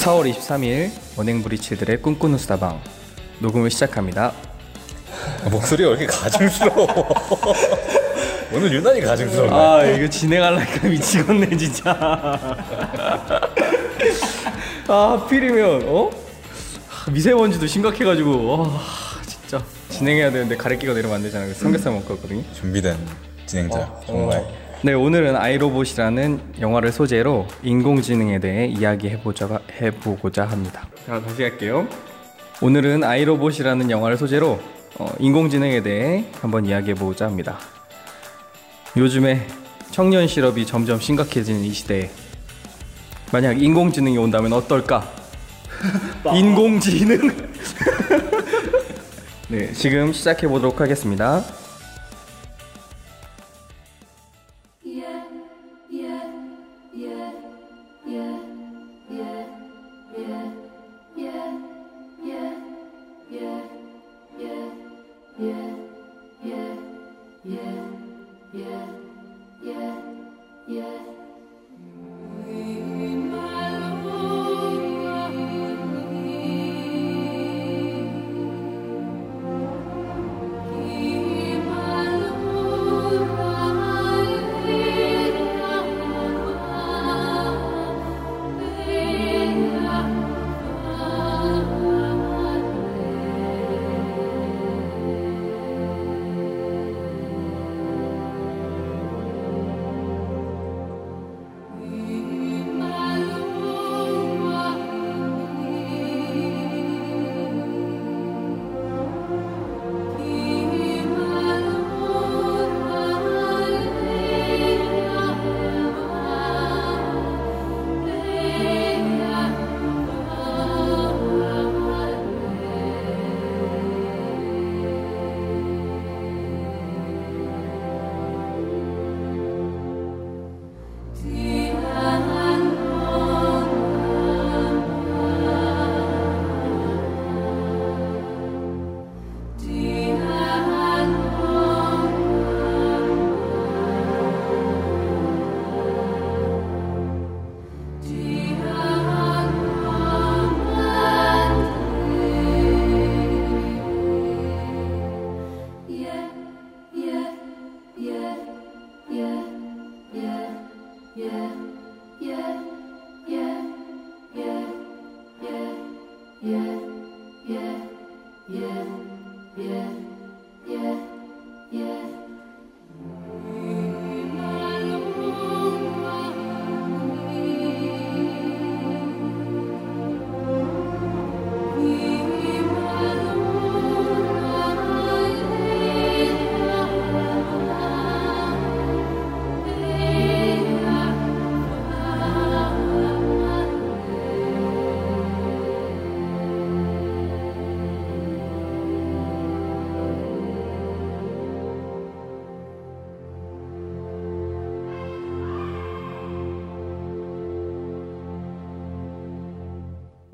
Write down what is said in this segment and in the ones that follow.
4월 23일 원행브리치들의 꿈꾸는 수다방 녹음을 시작합니다. 아, 목소리가 왜 이렇게 가증스러워? 오늘 유난히 가증스럽네. 아 이거 진행하려니까 미치겠네 진짜. 아 하필이면 어? 미세먼지도 심각해가지고 와 진짜 진행해야 되는데 가래끼가 내리면 안. 그래서 삼겹살 먹고 왔거든요. 준비된 진행자 정말. 네 오늘은 아이로봇이라는 영화를 소재로 인공지능에 대해 이야기해보자 해보고자 합니다. 자 다시 할게요. 오늘은 아이로봇이라는 영화를 소재로 어, 인공지능에 대해 한번 이야기해보고자 합니다. 요즘에 청년 실업이 점점 심각해지는 이 시대에 만약 인공지능이 온다면 어떨까? 인공지능. 네 지금 시작해 보도록 하겠습니다.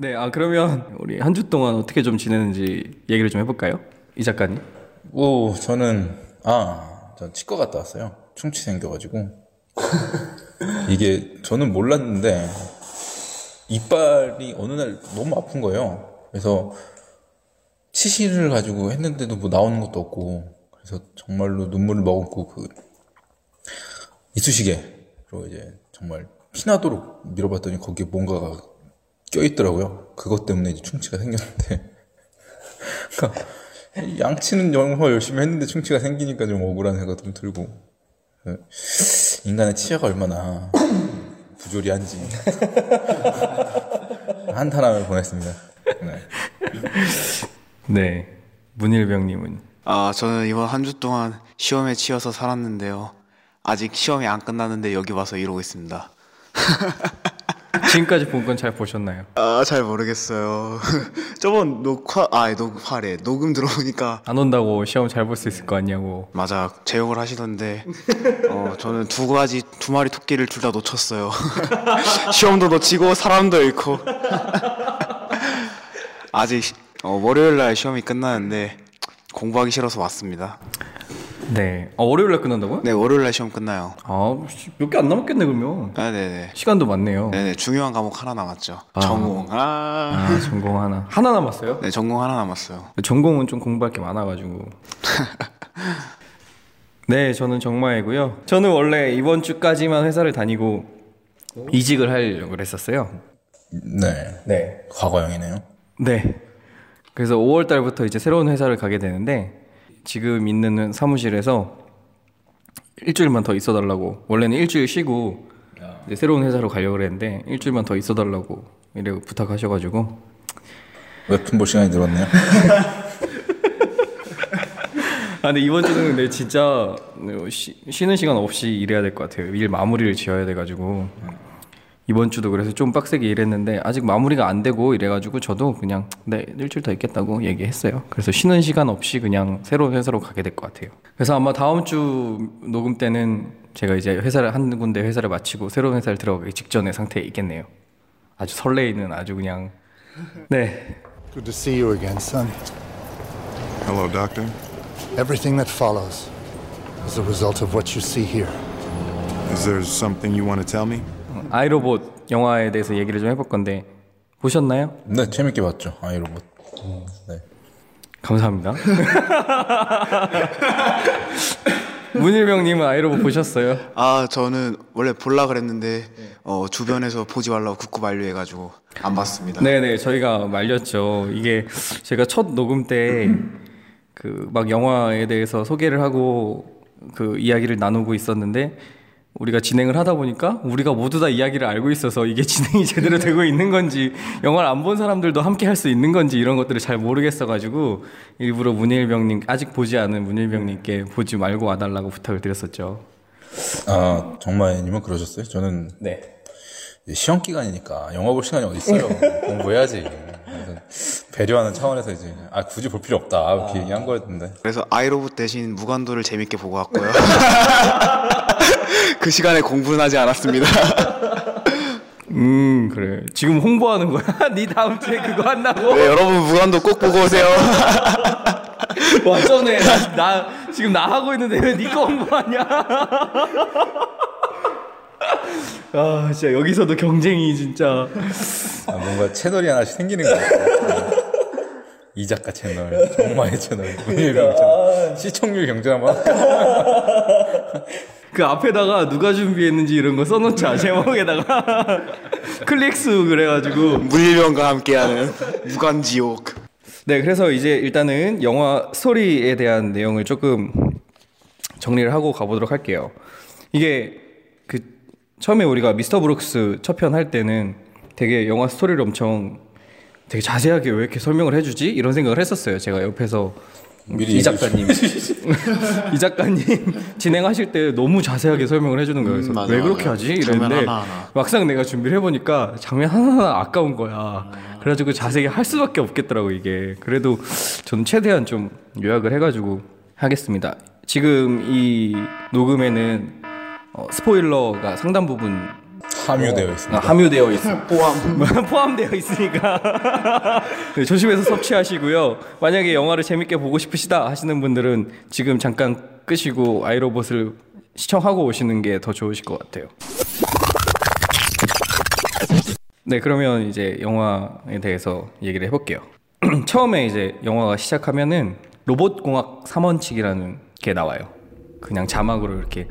네, 아 그러면 우리 한 주 동안 어떻게 좀 지내는지 얘기를 좀 해볼까요? 이 작가님. 오, 저는 아, 저 치과 갔다 왔어요. 충치 생겨가지고 이게 저는 몰랐는데 이빨이 어느 날 너무 아픈 거예요. 그래서 치실을 가지고 했는데도 뭐 나오는 것도 없고 그래서 정말로 눈물을 머금고 그 이쑤시개로 이제 정말 피나도록 밀어봤더니 거기에 뭔가가 껴있더라고요. 그것 때문에 이제 충치가 생겼는데. 그러니까 양치는 정말 열심히 했는데 충치가 생기니까 좀 억울한 생각 좀 들고. 인간의 치아가 얼마나 부조리한지. 한탄함을 보냈습니다. 네. 네. 문일병님은 아, 저는 이번 한 주 동안 시험에 치여서 살았는데요. 아직 시험이 안 끝났는데 여기 와서 이러고 있습니다. 지금까지 본 건 잘 보셨나요? 아, 잘 모르겠어요. 저번 녹화, 아, 녹화래. 녹음 들어보니까. 안 온다고 시험 잘 볼 수 있을 거 아니냐고. 맞아, 제욕을 하시던데. 어, 저는 두 가지, 두 마리 토끼를 둘 다 놓쳤어요. 시험도 놓치고, 사람도 잃고. 아직, 어, 월요일 날 시험이 끝나는데, 공부하기 싫어서 왔습니다. 네. 아, 월요일 날 끝난다고요? 네, 월요일 날 시험 끝나요. 아, 몇 개 안 남았겠네 그러면. 아, 네 네. 시간도 많네요. 네 네, 중요한 과목 하나 남았죠. 전공. 아. 아, 전공 하나. 하나 남았어요? 네, 전공 하나 남았어요. 전공은 좀 공부할 게 많아 가지고. 네, 저는 정마이고요. 저는 원래 이번 주까지만 회사를 다니고 이직을 하려고 했었어요. 네. 네. 과거형이네요. 네. 그래서 5월 달부터 이제 새로운 회사를 가게 되는데 지금 있는 사무실에서 일주일만 더 있어달라고 원래는 일주일 쉬고 새로운 회사로 가려고 그랬는데 일주일만 더 있어달라고 이래 부탁하셔가지고 웹툰 볼 시간이 늘었네요. 아 근데 이번 주는 근데 진짜 쉬, 쉬는 시간 없이 일해야 될 것 같아요. 일 마무리를 지어야 돼가지고 이번 주도 그래서 좀 빡세게 일했는데 아직 마무리가 안 되고 이래가지고 저도 그냥 네 일주일 더 있겠다고 얘기했어요. 그래서 쉬는 시간 없이 그냥 새로운 회사로 가게 될 것 같아요. 그래서 아마 다음 주 녹음 때는 제가 이제 회사를 한 군데 회사를 마치고 새로운 회사를 들어가기 직전의 상태에 있겠네요. 아주 설레이는 아주 그냥 네 Good to see you again, son. Hello, Doctor. Everything that follows is a result of what you see here. Is there something you want to tell me? 아이로봇 영화에 대해서 얘기를 좀 해볼 건데 보셨나요? 네, 재밌게 봤죠. 아이로봇. 네. 감사합니다. 문일병님은 아이로봇 보셨어요? 아, 저는 원래 볼라 그랬는데 어, 주변에서 보지 말라고 굳고 만류해가지고 안 봤습니다. 네네 저희가 말렸죠. 이게 제가 첫 녹음 때 그 막 영화에 대해서 소개를 하고 그 이야기를 나누고 있었는데 우리가 진행을 하다 보니까 우리가 모두 다 이야기를 알고 있어서 이게 진행이 제대로 되고 있는 건지 영화를 안 본 사람들도 함께 할 수 있는 건지 이런 것들을 잘 모르겠어가지고 일부러 문일병님 아직 보지 않은 문일병님께 보지 말고 와달라고 부탁을 드렸었죠. 아, 정마이님은 그러셨어요? 저는 네. 시험 기간이니까 영화 볼 시간이 어디 있어요? 공부해야지. 배려하는 차원에서 이제 아 굳이 볼 필요 없다 이렇게 얘기한 거였는데 그래서 아이로봇 대신 무간도를 재밌게 보고 왔고요. 그 시간에 공부는 하지 않았습니다. 음 그래 지금 홍보하는 거야? 네 다음 주에 그거 한다고? 네, 여러분 무간도 꼭 보고 오세요. 와 전에 나, 나 지금 나 하고 있는데 왜 니꺼 홍보하냐? 아 진짜 여기서도 경쟁이 진짜 아, 뭔가 채널이 하나씩 생기는 거 같아요. 이 작가 채널, 정마의 채널, 문일병 채널, 시청률 경쟁 한번. 그 앞에다가 누가 준비했는지 이런 거 써놓자 제목에다가 클릭수 그래가지고 물병과 함께하는 무간지옥. 네 그래서 이제 일단은 영화 스토리에 대한 내용을 조금 정리를 하고 가보도록 할게요. 이게 그 처음에 우리가 미스터 브룩스 첫 편 할 때는 되게 영화 스토리를 엄청 되게 자세하게 왜 이렇게 설명을 해주지 이런 생각을 했었어요. 제가 옆에서 미리 이 작가님 이 작가님 진행하실 때 너무 자세하게 설명을 해주는 거예요. 그래서 음, 맞아, 왜 그렇게 맞아. 하지 이랬는데 하나 하나. 막상 내가 준비를 해보니까 장면 하나하나 아까운 거야. 그래가지고 자세히 할 수밖에 없겠더라고 이게. 그래도 저는 최대한 좀 요약을 해가지고 하겠습니다. 지금 이 녹음에는 어, 스포일러가 상당 부분 함유되어 아, 있습니다. 함유되어 있습니다. 포함 포함되어 있으니까 네, 조심해서 섭취하시고요. 만약에 영화를 재밌게 보고 싶으시다 하시는 분들은 지금 잠깐 끄시고 아이로봇을 시청하고 오시는 게 더 좋으실 것 같아요. 네, 그러면 이제 영화에 대해서 얘기를 해볼게요. 처음에 이제 영화가 시작하면은 로봇공학 3원칙이라는 게 나와요. 그냥 자막으로 이렇게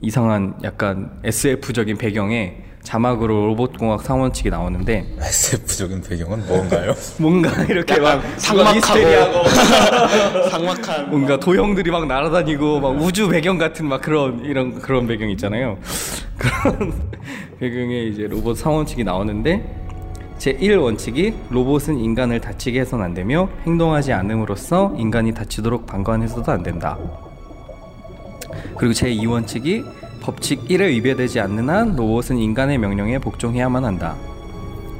이상한 약간 SF적인 배경에 자막으로 로봇공학 3원칙이 나오는데 SF적인 배경은 뭔가요? 뭔가 이렇게 막. 미스테리하고 상막한 뭔가 도형들이 막 날아다니고 막 우주 배경 같은 막 그런 이런 그런 배경 있잖아요. 그런 배경에 이제 로봇 상원칙이 나오는데 제 1 원칙이 로봇은 인간을 다치게 해서는 안 되며 행동하지 않음으로써 인간이 다치도록 방관해서도 안 된다. 그리고 제 2원칙이 법칙 1에 위배되지 않는 한 로봇은 인간의 명령에 복종해야만 한다.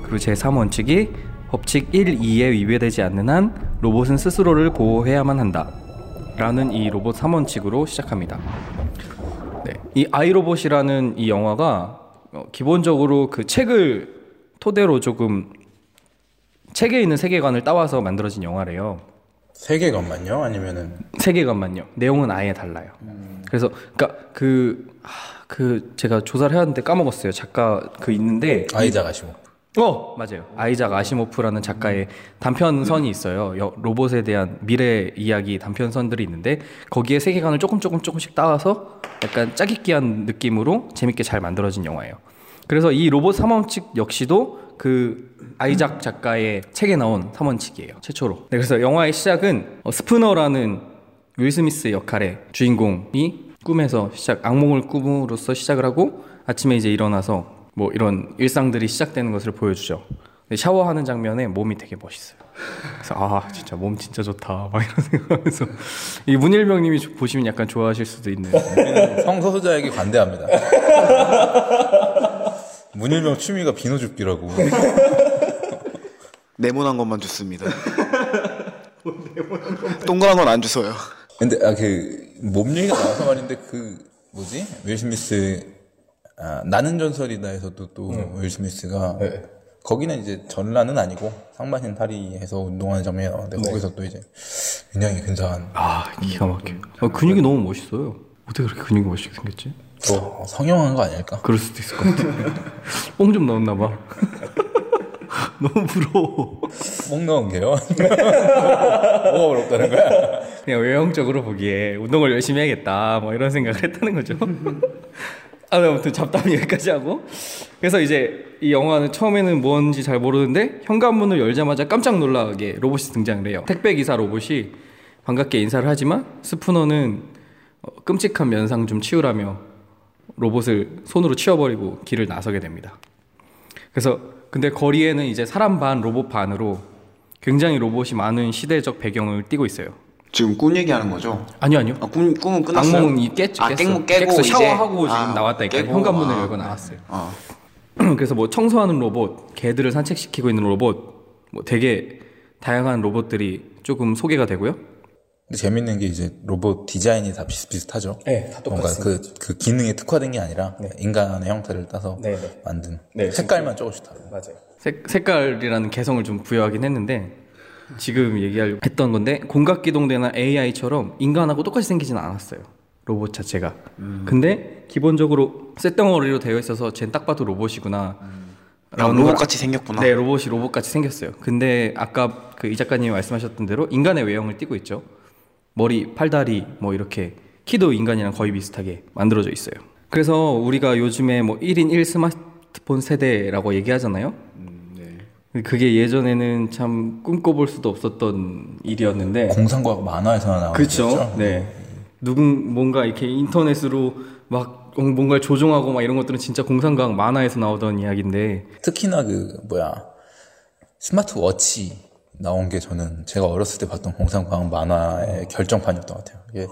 그리고 제 3원칙이 법칙 1, 2에 위배되지 않는 한 로봇은 스스로를 보호해야만 한다. 라는 이 로봇 3원칙으로 시작합니다. 네. 이 아이로봇이라는 이 영화가 어, 기본적으로 그 책을 토대로 조금 책에 있는 세계관을 따와서 만들어진 영화래요. 세계관만요? 아니면은 세계관만요. 내용은 아예 달라요. 그래서 그러니까 그, 하, 그 제가 조사를 해왔는데 까먹었어요. 작가 그 있는데 아이작 아시모. 어 맞아요. 아이작 아시모프라는 작가의 단편선이 있어요. 여- 로봇에 대한 미래 이야기 단편선들이 있는데 거기에 세계관을 조금 조금 조금씩 따와서 약간 짜깁기한 느낌으로 재밌게 잘 만들어진 영화예요. 그래서 이 로봇 삼원칙 역시도 그 아이작 작가의 책에 나온 삼원칙이에요. 최초로. 네, 그래서 영화의 시작은 어, 스푸너라는 윌 스미스 역할의 주인공이 꿈에서 시작 악몽을 꿈으로써 시작을 하고 아침에 이제 일어나서 뭐 이런 일상들이 시작되는 것을 보여주죠. 근데 샤워하는 장면에 몸이 되게 멋있어요. 그래서 아 진짜 몸 진짜 좋다 막 이런 생각하면서 이 문일병님이 조- 보시면 약간 좋아하실 수도 있는 성소수자에게 관대합니다. 문일병 취미가 비누 줍기라고. 네모난 것만 줬습니다. 동그란 건 안 주서요. 근데 아 그 몸 얘기가 나와서 말인데 그 뭐지 윌 스미스 아, 나는 전설이다에서도 또윌 스미스가 거기는 이제 전라는 아니고 상반신 탈의해서 운동하는 장면이 나오는데 거기서 또 이제 굉장히 근사한 아 기가 막혀. 요 근육이 너무 멋있어요. 어떻게 그렇게 근육이 멋있게 생겼지? 또 성형한 거 아닐까? 그럴 수도 있을 것 같아. 뽕 좀 넣었나 봐. 너무 부러워. 목 넣은 게요? 뭐가 어렵다는 거야? 그냥 외형적으로 보기에 운동을 열심히 해야겠다 뭐 이런 생각을 했다는 거죠. 아, 네, 아무튼 잡담 여기까지 하고 그래서 이제 이 영화는 처음에는 뭔지 잘 모르는데 현관문을 열자마자 깜짝 놀라게 로봇이 등장을 해요. 택배 기사 로봇이 반갑게 인사를 하지만 스푸너는 어, 끔찍한 면상 좀 치우라며 로봇을 손으로 치워버리고 길을 나서게 됩니다. 그래서 근데 거리에는 이제 사람 반 로봇 반으로 굉장히 로봇이 많은 시대적 배경을 띠고 있어요. 지금 꿈 얘기하는 거죠? 아니요 아니요. 아, 꿈, 꿈은 끝났어요? 악몽은 이 깼죠. 아, 깼어. 깼, 깨고 깼어. 이제 샤워하고 지금 아, 나왔다니까 깨고, 현관문을 아, 열고 나왔어요. 아. 그래서 뭐 청소하는 로봇, 개들을 산책시키고 있는 로봇, 뭐 되게 다양한 로봇들이 조금 소개가 되고요. 근데 재밌는 게 이제 로봇 디자인이 다 비슷비슷하죠. 네, 다 뭔가 그, 그 기능에 특화된 게 아니라 인간의 형태를 따서 네, 네. 만든 네, 색깔만 조금씩 다르고. 맞아요. 색, 색깔이라는 개성을 좀 부여하긴 했는데 지금 얘기하려고 했던 건데 공각기동대나 AI처럼 인간하고 똑같이 생기진 않았어요. 로봇 자체가. 근데 기본적으로 쇳덩어리로 되어 있어서 쟨 딱 봐도 로봇이구나. 야, 로봇같이 생겼구나. 네, 로봇이 로봇같이 생겼어요. 근데 아까 그 이 작가님이 말씀하셨던 대로 인간의 외형을 띠고 있죠. 머리, 팔다리 뭐 이렇게 키도 인간이랑 거의 비슷하게 만들어져 있어요. 그래서 우리가 요즘에 뭐 1인 1 스마트폰 세대라고 얘기하잖아요. 그게 예전에는 참 꿈꿔볼 수도 없었던 일이었는데 공상과학 만화에서나 나오는 그렇죠. 네. 누군 뭔가 이렇게 인터넷으로 막 뭔가를 조종하고 막 이런 것들은 진짜 공상과학 만화에서 나오던 이야기인데 특히나 그 뭐야 스마트워치 나온 게 저는 제가 어렸을 때 봤던 공상과학 만화의 결정판이었던 것 같아요. 이게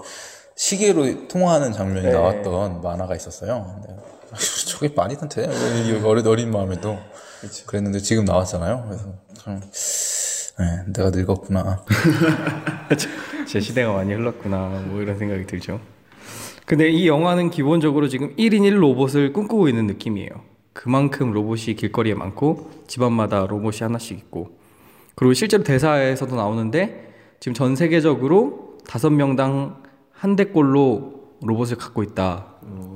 시계로 통화하는 장면이 나왔던 만화가 있었어요. 근데 저게 말이 든 돼? 이 어린, 어린 마음에도 그랬는데 지금 나왔잖아요. 그래서 참 네, 내가 늙었구나. 제 시대가 많이 흘렀구나 뭐 이런 생각이 들죠. 근데 이 영화는 기본적으로 지금 1인 1 로봇을 꿈꾸고 있는 느낌이에요. 그만큼 로봇이 길거리에 많고 집안마다 로봇이 하나씩 있고 그리고 실제로 대사에서도 나오는데 지금 전 세계적으로 다섯 명당 한 대꼴로 로봇을 갖고 있다.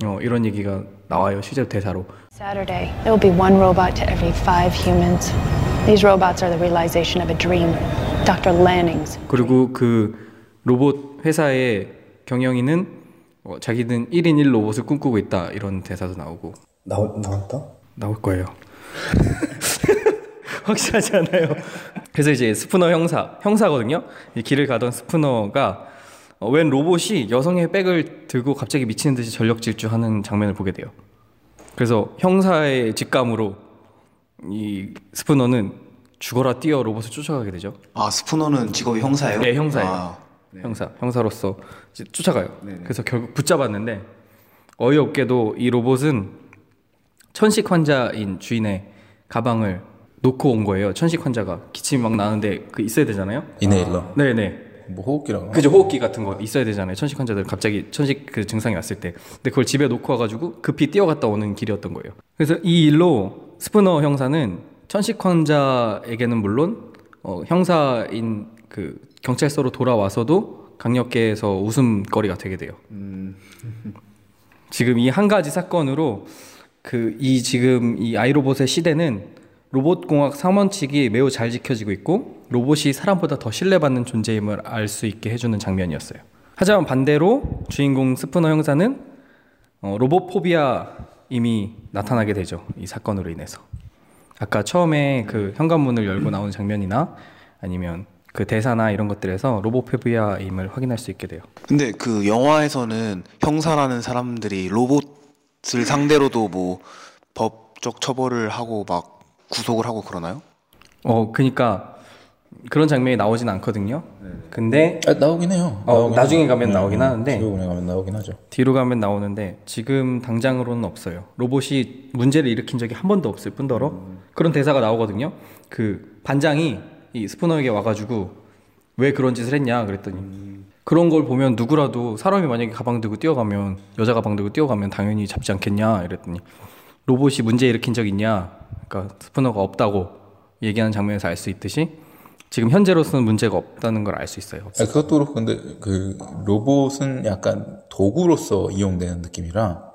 어, 이런 얘기가 나와요. 실제로 대사로. Saturday, there will be one robot to every five humans. These robots are the realization of a dream. Dr. Lanning's. 그리고 그 로봇 회사의 경영인은 어, 자기는 1인 1 로봇을 꿈꾸고 있다. 이런 대사도 나오고 나오, 나왔다? 나올 거예요. 확실하지 않아요. 그래서 이제 스푸너 형사, 형사거든요. 이 길을 가던 스푸너가 어, 웬 로봇이 여성의 백을 들고 갑자기 미치는 듯이 전력 질주하는 장면을 보게 돼요. 그래서 형사의 직감으로 이 스푸너는 죽어라 뛰어 로봇을 쫓아가게 되죠. 아, 스푸너는 직업이 형사예요? 네, 형사예요. 아, 형사, 형사로서 이제 쫓아가요. 그래서 결국 붙잡았는데 어이없게도 이 로봇은 천식 환자인 주인의 가방을 놓고 온 거예요. 천식 환자가 기침이 막 나는데 그 있어야 되잖아요. 이네일러. 네네. 뭐 호흡기랑. 그죠 호흡기 같은 거 있어야 되잖아요. 천식 환자들 갑자기 천식 그 증상이 왔을 때. 근데 그걸 집에 놓고 와가지고 급히 뛰어갔다 오는 길이었던 거예요. 그래서 이 일로 스푸너 형사는 천식 환자에게는 물론 어, 형사인 그 경찰서로 돌아와서도 강력계에서 웃음거리가 되게 돼요. 지금 이 한 가지 사건으로 그 이 지금 이 아이로봇의 시대는 로봇 공학 상원칙이 매우 잘 지켜지고 있고 로봇이 사람보다 더 신뢰받는 존재임을 알 수 있게 해주는 장면이었어요. 하지만 반대로 주인공 스푸너 형사는 어, 로봇 포비아 이미 나타나게 되죠. 이 사건으로 인해서. 아까 처음에 그 현관문을 열고 나오는 장면이나 아니면 그 대사나 이런 것들에서 로봇 포비아임을 확인할 수 있게 돼요. 근데 그 영화에서는 형사라는 사람들이 로봇을 상대로도 뭐 법적 처벌을 하고 막 구속을 하고 그러나요? 어, 그니까 그런 장면이 나오진 않거든요. 근데 아, 나오긴 해요. 어, 나오긴 나중에. 가면 네, 나오긴 네. 하는데. 뒤로 가면 나오긴 하죠. 뒤로 가면 나오는데 지금 당장으로는 없어요. 로봇이 문제를 일으킨 적이 한 번도 없을 뿐더러 그런 대사가 나오거든요. 그 반장이 이 스푸너에게 와가지고 왜 그런 짓을 했냐 그랬더니 그런 걸 보면 누구라도 사람이 만약에 가방 들고 뛰어가면 여자 가방 들고 뛰어가면 당연히 잡지 않겠냐 이랬더니 로봇이 문제 일으킨 적 있냐 그러니까 스푸너가 없다고 얘기하는 장면에서 알 수 있듯이 지금 현재로서는 문제가 없다는 걸 알 수 있어요. 아, 그것도 그렇고 근데 그 로봇은 약간 도구로서 이용되는 느낌이라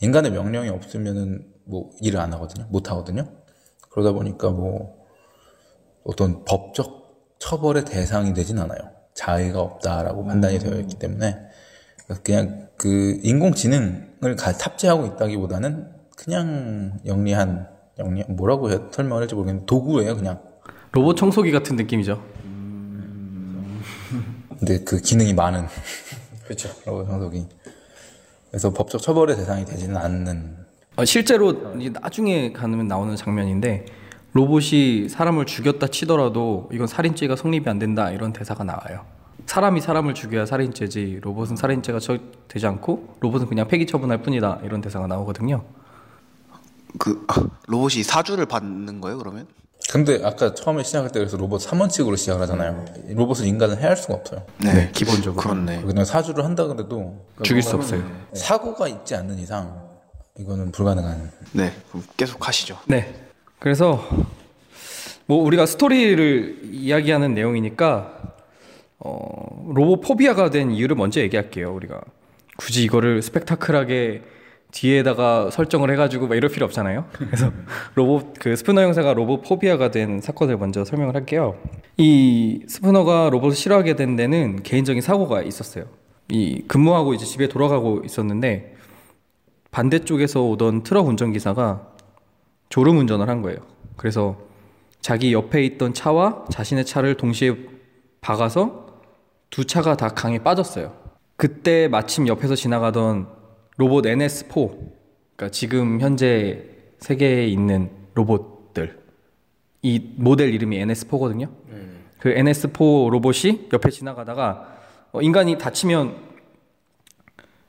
인간의 명령이 없으면은 뭐 일을 안 하거든요. 못 하거든요. 그러다 보니까 뭐 어떤 법적 처벌의 대상이 되진 않아요. 자의가 없다라고 판단이 되어 있기 때문에 그냥 그 인공지능을 가- 탑재하고 있다기보다는 그냥 영리한 영리 뭐라고 해야 설명을 할지 모르겠는데 도구예요 그냥. 로봇 청소기 같은 느낌이죠. 근데 그 기능이 많은 그렇죠 로봇 청소기 그래서 법적 처벌의 대상이 되지는 않는 어, 실제로 나중에 가면 나오는 장면인데 로봇이 사람을 죽였다 치더라도 이건 살인죄가 성립이 안 된다 이런 대사가 나와요. 사람이 사람을 죽여야 살인죄지 로봇은 살인죄가 처- 되지 않고 로봇은 그냥 폐기 처분할 뿐이다 이런 대사가 나오거든요. 그 아, 로봇이 사주를 받는 거예요 그러면? 근데 아까 처음에 시작할 때 그래서 로봇 3원칙으로 시작을 하잖아요 로봇은 인간을 해할 수가 없어요 네, 기본적으로. 그렇네. 그냥 사주를 한다 그래도 죽일 수 없어요. 사고가 있지 않는 이상 이거는 불가능한 네, 그럼 계속 하시죠. 네. 그래서 뭐 우리가 스토리를 이야기하는 내용이니까 어, 로봇 포비아가 된 이유를 먼저 얘기할게요. 우리가 굳이 이거를 스펙타클하게 뒤에다가 설정을 해가지고 막 이럴 필요 없잖아요. 그래서 로봇 그 스푸너 형사가 로봇 포비아가 된 사건을 먼저 설명을 할게요. 이 스푸너가 로봇을 싫어하게 된 데는 개인적인 사고가 있었어요. 이 근무하고 이제 집에 돌아가고 있었는데 반대쪽에서 오던 트럭 운전기사가 졸음 운전을 한 거예요. 그래서 자기 옆에 있던 차와 자신의 차를 동시에 박아서 두 차가 다 강에 빠졌어요. 그때 마침 옆에서 지나가던 로봇 NS4, 그러니까 지금 현재 세계에 있는 로봇들, 이 모델 이름이 NS4거든요. 그 NS4 로봇이 옆에 지나가다가 어, 인간이 다치면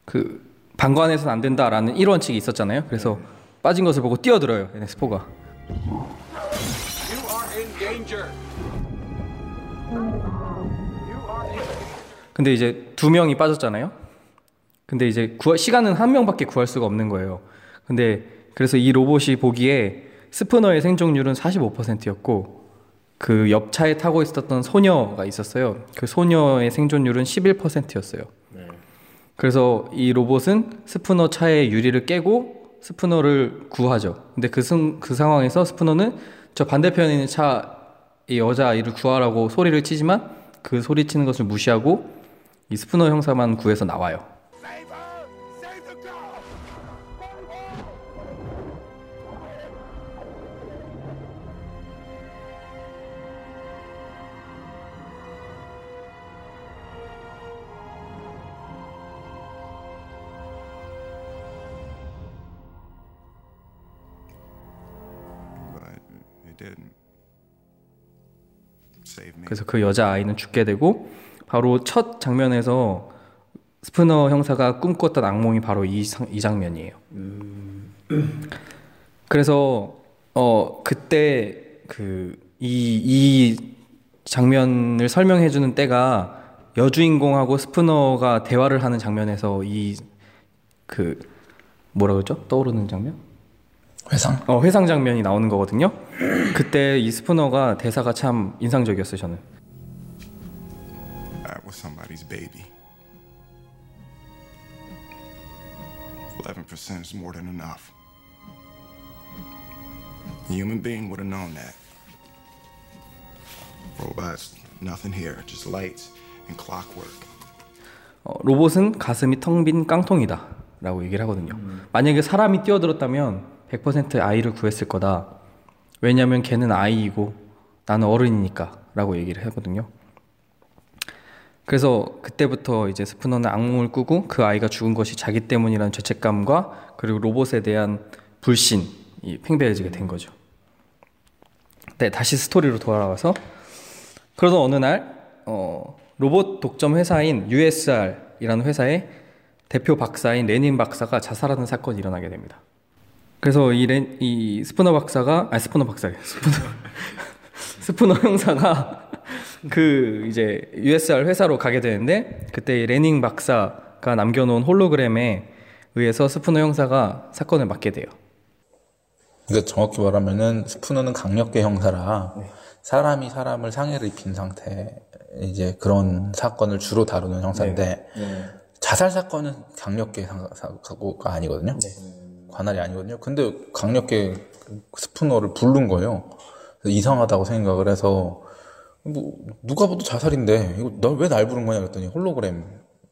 그 방관해서는 안 된다라는 1원칙이 있었잖아요. 그래서 빠진 것을 보고 뛰어들어요. NS4가. 근데 이제 두 명이 빠졌잖아요. 근데 이제 구할, 시간은 한 명밖에 구할 수가 없는 거예요. 근데 그래서 이 로봇이 보기에 스푸너의 생존율은 45%였고 그 옆차에 타고 있었던 소녀가 있었어요. 그 소녀의 생존율은 11%였어요. 그래서 이 로봇은 스푸너 차의 유리를 깨고 스푸너를 구하죠. 근데 그, 승, 그 상황에서 스푸너는 저 반대편에 있는 차, 이 여자아이를 구하라고 소리를 치지만 그 소리 치는 것을 무시하고 이 스푸너 형사만 구해서 나와요. 그래서 그 여자 아이는 죽게 되고 바로 첫 장면에서 스푸너 형사가 꿈꿨던 악몽이 바로 이, 상- 이 장면이에요. 그래서 어 그때 그 이 이 장면을 설명해 주는 때가 여주인공하고 스푸너가 대화를 하는 장면에서 이 그 뭐라 그러죠? 떠오르는 장면? 회상 어, 회상 장면이 나오는 거거든요. 그때 이 스푸너가 대사가 참 인상적이었어요, 저는. somebody's baby. 11% is more than enough. A human being would have known that. Robots, nothing here, just lights and clockwork. 어, 로봇은 가슴이 텅 빈 깡통이다 라고 얘기를 하거든요 만약에 사람이 뛰어들었다면 100% 아이를 구했을 거다. 왜냐하면 걔는 아이이고 나는 어른이니까 라고 얘기를 하거든요. 그래서 그때부터 이제 스푸너는 악몽을 꾸고 그 아이가 죽은 것이 자기 때문이라는 죄책감과 그리고 로봇에 대한 불신이 팽배해지게 된 거죠. 네 다시 스토리로 돌아가서 그러던 어느 날 어, 로봇 독점 회사인 USR이라는 회사의 대표 박사인 레닌 박사가 자살하는 사건이 일어나게 됩니다. 그래서 이, 렌, 이 스푸너 박사가 아 스푸너 박사래 스푸너. 스푸너 형사가 그 이제 USR 회사로 가게 되는데 그때 이 레닝 박사가 남겨놓은 홀로그램에 의해서 스푸너 형사가 사건을 맡게 돼요. 그러니까 정확히 말하면은 스푸너는 강력계 형사라 사람이 사람을 상해를 입힌 상태 이제 그런 사건을 주로 다루는 형사인데 자살 사건은 강력계 상- 사고가 아니거든요. 관할이 아니거든요. 근데 강력계 스푸너를 부른 거예요. 그래서 이상하다고 생각을 해서 뭐 누가 봐도 자살인데 이거 널왜 날 부른 거냐 그랬더니 홀로그램이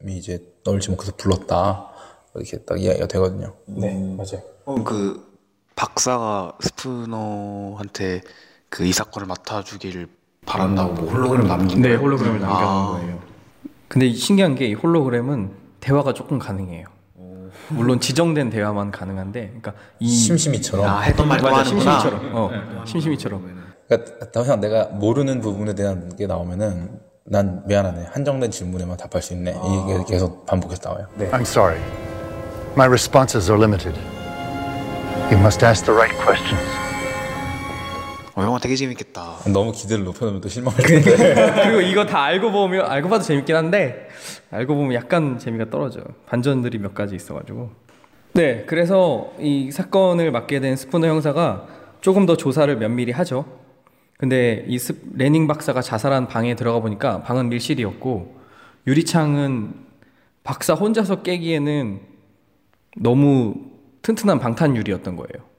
이제 널 지목해서 불렀다 이렇게 딱 이야기가 되거든요. 네 맞아요. 그럼 그 박사가 스푸너한테 그 이 사건을 맡아주길 바란다고 뭐 홀로그램 남긴 네? 홀로그램을 남겨놓은 아. 거예요. 근데 이 신기한 게 이 홀로그램은 대화가 조금 가능해요. 물론 지정된 대화만 가능한데, 그러니까 이 심심이처럼. 아 했던 말또 맞아. 심심이처럼, 어, 심심이처럼. 그러니까 더 이상 내가 모르는 부분에 대한 게 나오면은 난 미안하네 한정된 질문에만 답할 수 있네 이게 계속 반복해서 나와요. I'm sorry. My responses are limited. You must ask the right questions. 어, 영화 되게 재밌겠다. 너무 기대를 높여놓으면 또 실망할 텐데. 그리고 이거 다 알고 보면 알고 봐도 재밌긴 한데 알고 보면 약간 재미가 떨어져요. 반전들이 몇 가지 있어가지고. 네, 그래서 이 사건을 맡게 된 스푸너 형사가 조금 더 조사를 면밀히 하죠. 근데 이 스, 레닝 박사가 자살한 방에 들어가 보니까 방은 밀실이었고 유리창은 박사 혼자서 깨기에는 너무 튼튼한 방탄 유리였던 거예요.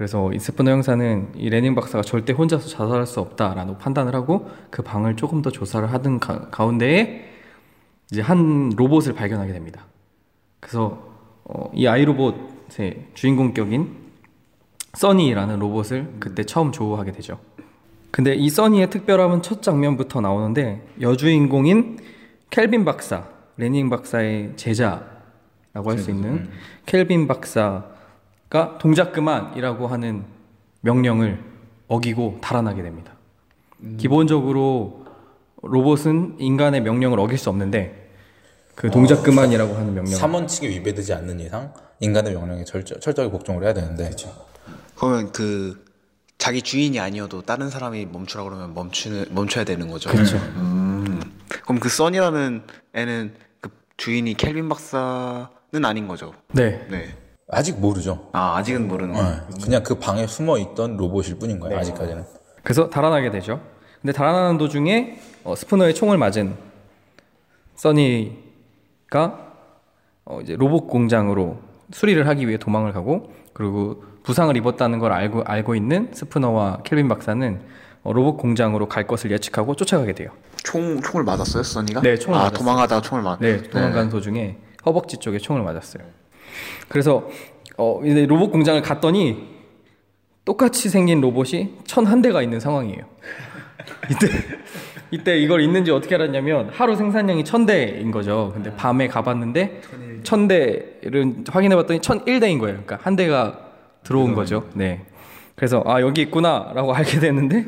그래서 이 스푸너 형사는 이 레닝 박사가 절대 혼자서 자살할 수 없다라고 판단을 하고 그 방을 조금 더 조사를 하던 가, 가운데에 이제 한 로봇을 발견하게 됩니다. 그래서 어, 이 아이로봇의 주인공격인 써니라는 로봇을 그때 처음 조우하게 되죠. 근데 이 써니의 특별함은 첫 장면부터 나오는데 여주인공인 켈빈 박사, 레닝 박사의 제자라고 할 수 있는 켈빈 박사 가 동작 그만이라고 하는 명령을 어기고 달아나게 됩니다. 기본적으로 로봇은 인간의 명령을 어길 수 없는데 그 동작 그만이라고 하는 명령. 삼원칙에 위배되지 않는 이상 인간의 명령에 철저, 철저하게 복종을 해야 되는데 그러면 그 자기 주인이 아니어도 다른 사람이 멈추라 그러면 멈추는 멈춰야 되는 거죠. 그렇죠. 음. 그럼 그 써니라는 애는 그 주인이 켈빈 박사는 아닌 거죠. 네. 네. 아직 모르죠. 아 아직은 모르는 거. 네. 그냥 그 방에 숨어 있던 로봇일 뿐인 거예요. 아직까지는. 그래서 달아나게 되죠. 근데 달아나는 도중에 어, 스푸너의 총을 맞은 써니가 어, 이제 로봇 공장으로 수리를 하기 위해 도망을 가고 그리고 부상을 입었다는 걸 알고 알고 있는 스푸너와 켈빈 박사는 어, 로봇 공장으로 갈 것을 예측하고 쫓아가게 돼요. 총 총을 맞았어요, 써니가? 네, 총을 아 맞았어요. 도망가다가 총을 맞. 네, 도망가는 도중에 허벅지 쪽에 총을 맞았어요. 그래서 어, 이제 로봇 공장을 갔더니 똑같이 생긴 로봇이 천 한 대가 있는 상황이에요. 이때 이때 이걸 있는지 어떻게 알았냐면 하루 생산량이 천 대인 거죠. 근데 밤에 가봤는데 천 대를 확인해봤더니 천 일 대인 거예요. 그러니까 한 대가 들어온 거죠. 네. 그래서 아 여기 있구나라고 알게 됐는데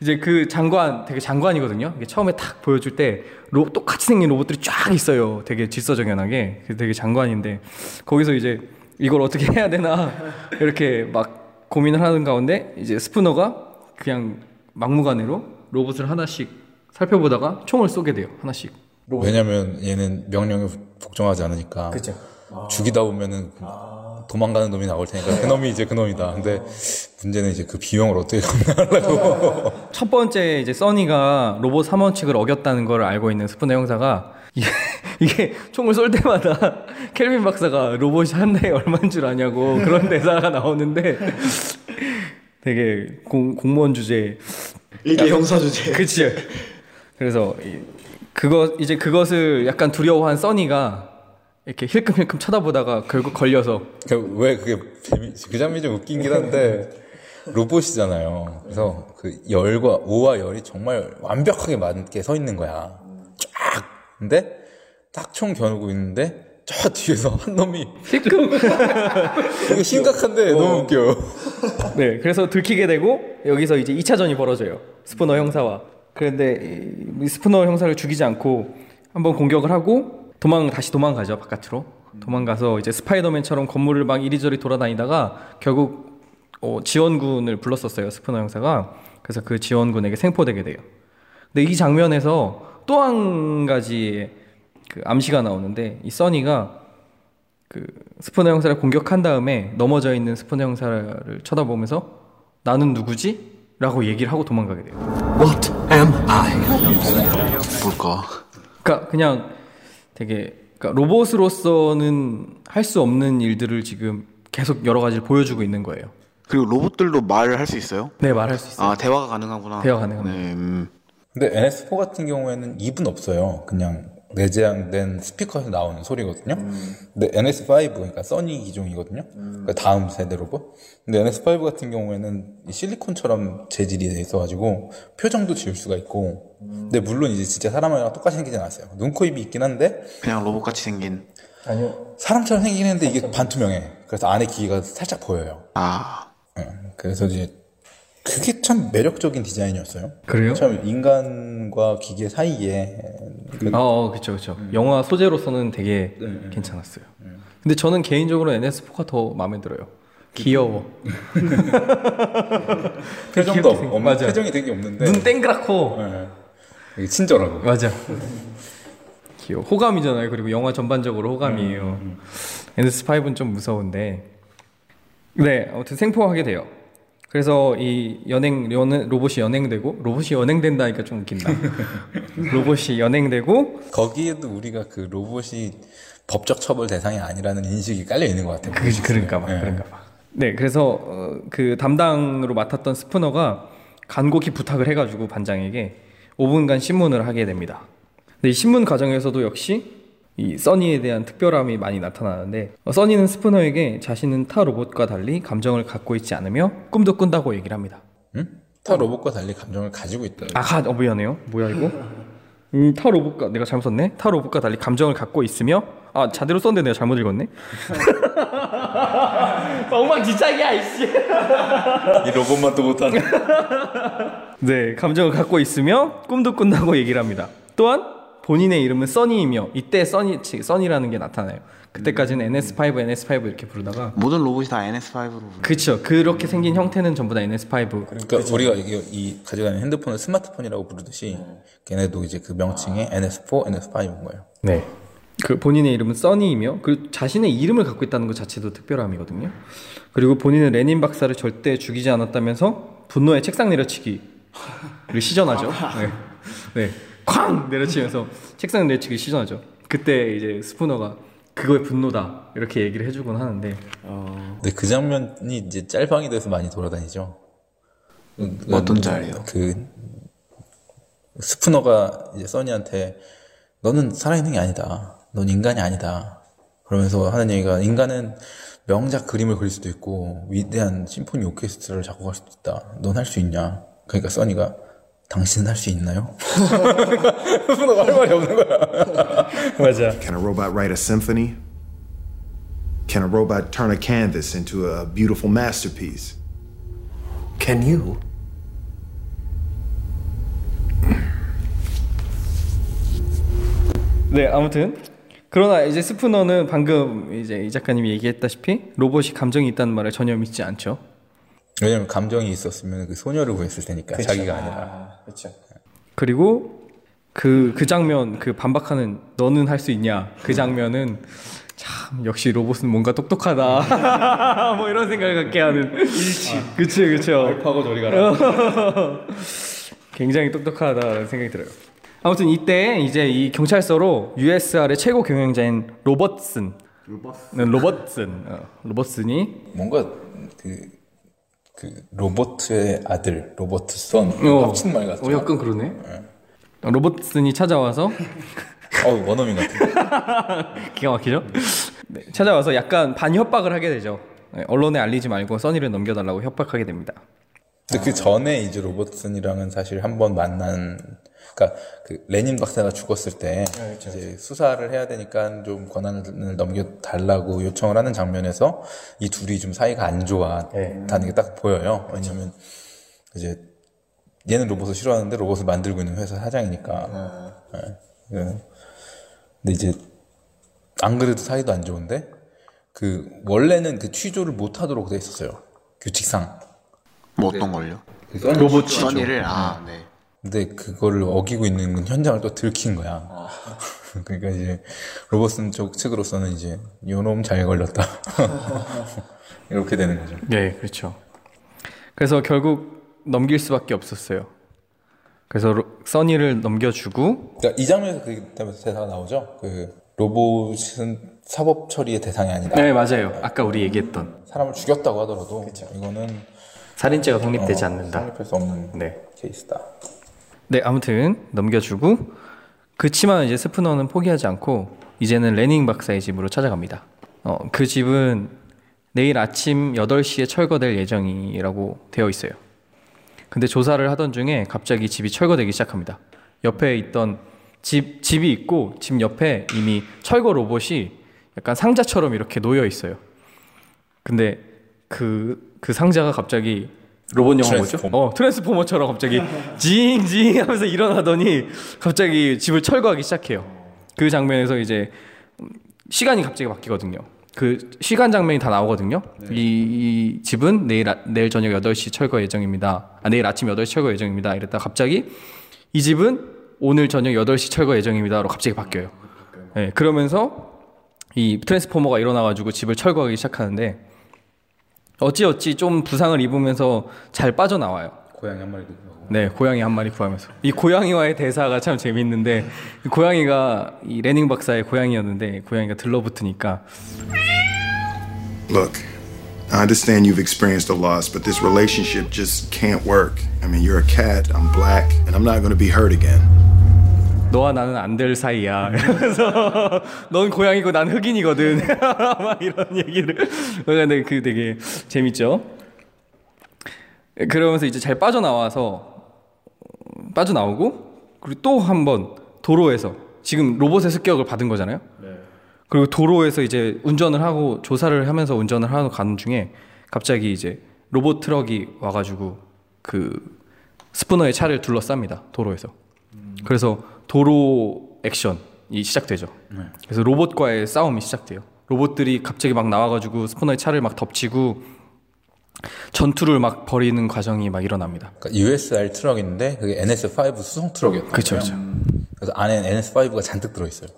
이제 그 장관 되게 장관이거든요. 처음에 탁 보여줄 때 로, 똑같이 생긴 로봇들이 쫙 있어요. 되게 질서정연하게 그래서 되게 장관인데 거기서 이제 이걸 어떻게 해야 되나 이렇게 막 고민을 하는 가운데 이제 스푸너가 그냥 막무가내로 로봇을 하나씩 살펴보다가 총을 쏘게 돼요. 하나씩. 왜냐면 얘는 명령에 복종하지 않으니까. 죽이다 보면은 도망가는 놈이 나올 테니까 그 놈이 이제 그 놈이다. 근데 문제는 이제 그 비용을 어떻게 감당하려고. 첫 번째 이제 써니가 로봇 3원칙을 어겼다는 걸 알고 있는 스푸너 형사가 이게, 이게 총을 쏠 때마다 켈빈 박사가 로봇이 한 대에 얼마인 줄 아냐고 그런 대사가 나오는데 되게 공, 공무원 주제 이게 형사 주제. 그치 그래서 이- 그거 이제 그것을 약간 두려워한 써니가 이렇게 힐끔힐끔 쳐다보다가 결국 걸려서 그왜 그게 재미, 그 장면이 좀 웃긴긴 한데 로봇이잖아요. 그래서 그 열과 오와 열이 정말 완벽하게 맞게 서 있는 거야. 쫙. 근데 딱 총 겨누고 있는데 저 뒤에서 한 놈이 힐끔 이게 심각한데 너무 웃겨. 네, 그래서 들키게 되고 여기서 이제 2차전이 벌어져요. 스푸너 형사와. 그런데 이- 이 스푸너 형사를 죽이지 않고 한번 공격을 하고 도망 다시 도망가죠 바깥으로. 도망가서 이제 스파이더맨처럼 건물을 막 이리저리 돌아다니다가 결국 어, 지원군을 불렀었어요 스푸너 형사가. 그래서 그 지원군에게 생포되게 돼요. 근데 이 장면에서 또 한 가지의 그 암시가 나오는데 이 써니가 그 스푸너 형사를 공격한 다음에 넘어져 있는 스푸너 형사를 쳐다보면서 나는 누구지? 라고 얘기를 하고 도망가게 돼요. What am I? 뭘까? 그러니까 그냥 되게 그러니까 로봇으로서는 할 수 없는 일들을 지금 계속 여러 가지를 보여주고 있는 거예요. 그리고 로봇들도 말을 할 수 있어요? 네, 말할 수 있어요. 아 대화가 가능하구나. 대화 가능합니다. 네, 음. 근데 NS4 같은 경우에는 입은 없어요. 그냥 내재된 스피커에서 나오는 소리거든요. 근데 NS5 그러니까 써니 기종이거든요. 그러니까 다음 세대 로봇. 근데 NS5 같은 경우에는 이 실리콘처럼 재질이 돼 있어가지고 표정도 지울 수가 있고. 근데 물론 이제 진짜 사람이랑 똑같이 생기진 않았어요. 눈, 코, 입이 있긴 한데 그냥 로봇 같이 생긴. 사람처럼 생기긴 했는데 이게 반투명해. 그래서 안에 기계가 살짝 보여요. 아 예, 그래서 이제 그게 참 매력적인 디자인이었어요. 그래요? 참 인간과 기계 사이에 그 어, 어, 그쵸, 그쵸. 영화 소재로서는 되게 괜찮았어요. 근데 저는 개인적으로 NS4가 더 마음에 들어요. 귀여워. 표정도 귀엽게 생긴- 없, 맞아. 표정이 되게 없는데 눈 땡그랗고. 예, 되게 친절하고 맞아. 귀여워. 호감이잖아요. 그리고 영화 전반적으로 호감이에요. NS5는 좀 무서운데. 네, 아무튼 생포하게 돼요. 그래서 이 연행, 연, 로봇이 연행되고, 로봇이 연행된다니까 좀 웃긴다. 로봇이 연행되고, 거기에도 우리가 그 로봇이 법적 처벌 대상이 아니라는 인식이 깔려 있는 것 같아요. 그, 그런가 봐, 예. 그런가 봐. 네, 그래서 어, 그 담당으로 맡았던 스푸너가 간곡히 부탁을 해가지고 반장에게 5분간 신문을 하게 됩니다. 근데 이 신문 과정에서도 역시 이 써니에 대한 특별함이 많이 나타나는데 어, 써니는 스푸너에게 자신은 타 로봇과 달리 감정을 갖고 있지 않으며 꿈도 꾼다고 얘기를 합니다. 응? 타 로봇과 달리 감정을 가지고 있다. 아, 가, 어, 미안해요. 뭐야 이거? 음, 타 로봇과 내가 잘못 썼네. 타 로봇과 달리 감정을 갖고 있으며 아 자대로 썼는데 내가 잘못 읽었네. 엉망진창이야 이씨. 이 로봇만 또 못하는. 네, 감정을 갖고 있으며 꿈도 꾼다고 얘기를 합니다. 또한 본인의 이름은 써니이며 이때 써니 치- 써니라는 게 나타나요. 그때까지는 NS5, NS5 이렇게 부르다가 모든 로봇이 다 NS5로. 그쵸 그렇게 생긴 형태는 전부 다 NS5 그러니까 우리가 이, 이 가져가는 핸드폰을 스마트폰이라고 부르듯이 걔네도 이제 그 명칭에 NS4, NS5인 거예요. 네. 그 본인의 이름은 써니이며 그 자신의 이름을 갖고 있다는 것 자체도 특별함이거든요. 그리고 본인은 레닌 박사를 절대 죽이지 않았다면서 분노의 책상 내려치기를 시전하죠. 네. 네. 쾅 내려치면서 책상 내려치기 시전하죠. 그때 이제 스푸너가 그거의 분노다 이렇게 얘기를 해주곤 하는데 근데 그 장면이 이제 짤방이 돼서 많이 돌아다니죠. 그- 그- 어떤 짤이요? 그 스푸너가 이제 써니한테 너는 살아있는 게 아니다. 넌 인간이 아니다. 그러면서 하는 얘기가 인간은 명작 그림을 그릴 수도 있고 위대한 심포니 오케스트라를 작곡할 수도 있다. 넌 할 수 있냐? 그러니까 써니가 당신은 할 수 있나요? 스푸너가 할 말이 없는 거야. 맞아. Can a robot write a symphony? Can a robot turn a canvas into a beautiful masterpiece? Can you? 네 아무튼 그러나 이제 스푸너는 방금 이제 이 작가님이 얘기했다시피 로봇이 감정이 있다는 말을 전혀 믿지 않죠. 왜냐면 감정이 있었으면 그 소녀를 구했을 테니까 자기가 아니라. 그리고 그, 그 장면, 그 반박하는 너는 할 수 있냐. 그 장면은 참참 역시 로봇은 뭔가 똑똑하다. 뭐 이런 생각을 갖게 하는 일치. 그치 그쵸. 알파고 저리 가라. 굉장히 똑똑하다는 생각이 들어요. 아무튼 이때 이제 이 경찰서로 USR의 최고 경영자인 로버슨, 로버슨, 로버슨, 어, 로버슨이 뭔가 그, 그 로버트의 아들, 로버트 선 어, 합친 말 같아. 어, 약간 그러네. 어, 로버슨이 찾아와서 어, 원어민 같아. 기가 막히죠? 네, 찾아와서 약간 반협박을 하게 되죠. 네, 언론에 알리지 말고 써니를 넘겨달라고 협박하게 됩니다. 근데 그 전에 이제 로버트슨이랑은 사실 한 번 만난, 그러니까 그 레닌 박사가 죽었을 때 이제 수사를 해야 되니까 좀 권한을 넘겨 달라고 요청을 하는 장면에서 이 둘이 좀 사이가 안 좋아다는 게딱 보여요. 왜냐면 이제 얘는 로봇을 싫어하는데 로봇을 만들고 있는 회사 사장이니까. 예. 예. 근데 이제 안 그래도 사이도 안 좋은데 그 원래는 그 취조를 못 하도록 돼 있었어요. 규칙상. 뭐 어떤 걸요? 로봇 써니를 아 네. 근데 그거를 어기고 있는 현장을 또 들킨 거야. 그러니까 이제 로버슨 쪽 측으로서는 이제 요놈 잘 걸렸다. 이렇게 되는 거죠. 네, 그렇죠. 그래서 결국 넘길 수밖에 없었어요. 그래서 로, 써니를 넘겨주고 그러니까 이 장면에서 그 때문에 대사가 나오죠. 그 로봇은 사법 처리의 대상이 아니다. 네 맞아요. 아까 우리 얘기했던 사람을 죽였다고 하더라도 이거는 살인죄가 성립되지 어, 않는다. 성립할 수 없는 네. 케이스다. 네, 아무튼 넘겨주고 그치만 이제 스푸너는 포기하지 않고 이제는 레닝 박사의 집으로 찾아갑니다. 어, 그 집은 내일 아침 8시에 철거될 예정이라고 되어 있어요. 근데 조사를 하던 중에 갑자기 집이 철거되기 시작합니다. 옆에 있던 집, 집이 있고 집 옆에 이미 철거 로봇이 약간 상자처럼 이렇게 놓여 있어요. 근데 그, 그 상자가 갑자기 로봇 영화 뭐죠? 어, 트랜스포머처럼 갑자기 징징 하면서 일어나더니 갑자기 집을 철거하기 시작해요. 그 장면에서 이제 시간이 갑자기 바뀌거든요. 그 시간 장면이 다 나오거든요. 이, 이 집은 내일 아- 내일 저녁 8시 철거 예정입니다. 아, 내일 아침 8시 철거 예정입니다. 이랬다 가 갑자기 이 집은 오늘 저녁 8시 철거 예정입니다로 갑자기 바뀌어요. 네, 그러면서 이 트랜스포머가 일어나 가지고 집을 철거하기 시작하는데 어찌어찌 좀 부상을 입으면서 잘 빠져나와요. 고양이 한 마리도 구하고. 네, 고양이 한 마리 구하면서. 이 고양이와의 대사가 참 재밌는데, 이 고양이가 이 레닝 박사의 고양이였는데, 고양이가 들러붙으니까, Look, I understand you've experienced a loss, but this relationship just can't work. I mean, you're a cat, I'm black, and I'm not going to be hurt again. 너와 나는 안 될 사이야. 이러면서, 넌 고양이고 난 흑인이거든. 막 이런 얘기를. 근데 그 되게 재밌죠? 그러면서 이제 잘 빠져나와서, 어, 빠져나오고, 그리고 또 한 번 도로에서, 지금 로봇의 습격을 받은 거잖아요? 그리고 도로에서 이제 운전을 하고 조사를 하면서 운전을 하고 가는 중에 갑자기 이제 로봇 트럭이 와가지고 그 스푸너의 차를 둘러쌉니다 도로에서. 그래서 도로 액션이 시작되죠. 그래서 로봇과의 싸움이 시작돼요. 로봇들이 갑자기 막 나와가지고 스푸너의 차를 막 덮치고 전투를 막 벌이는 과정이 막 일어납니다. 그러니까 USR 트럭인데 그게 NS5 수송 트럭이었어요. 그쵸, 그쵸. 그래서 안에 NS5가 잔뜩 들어있어요.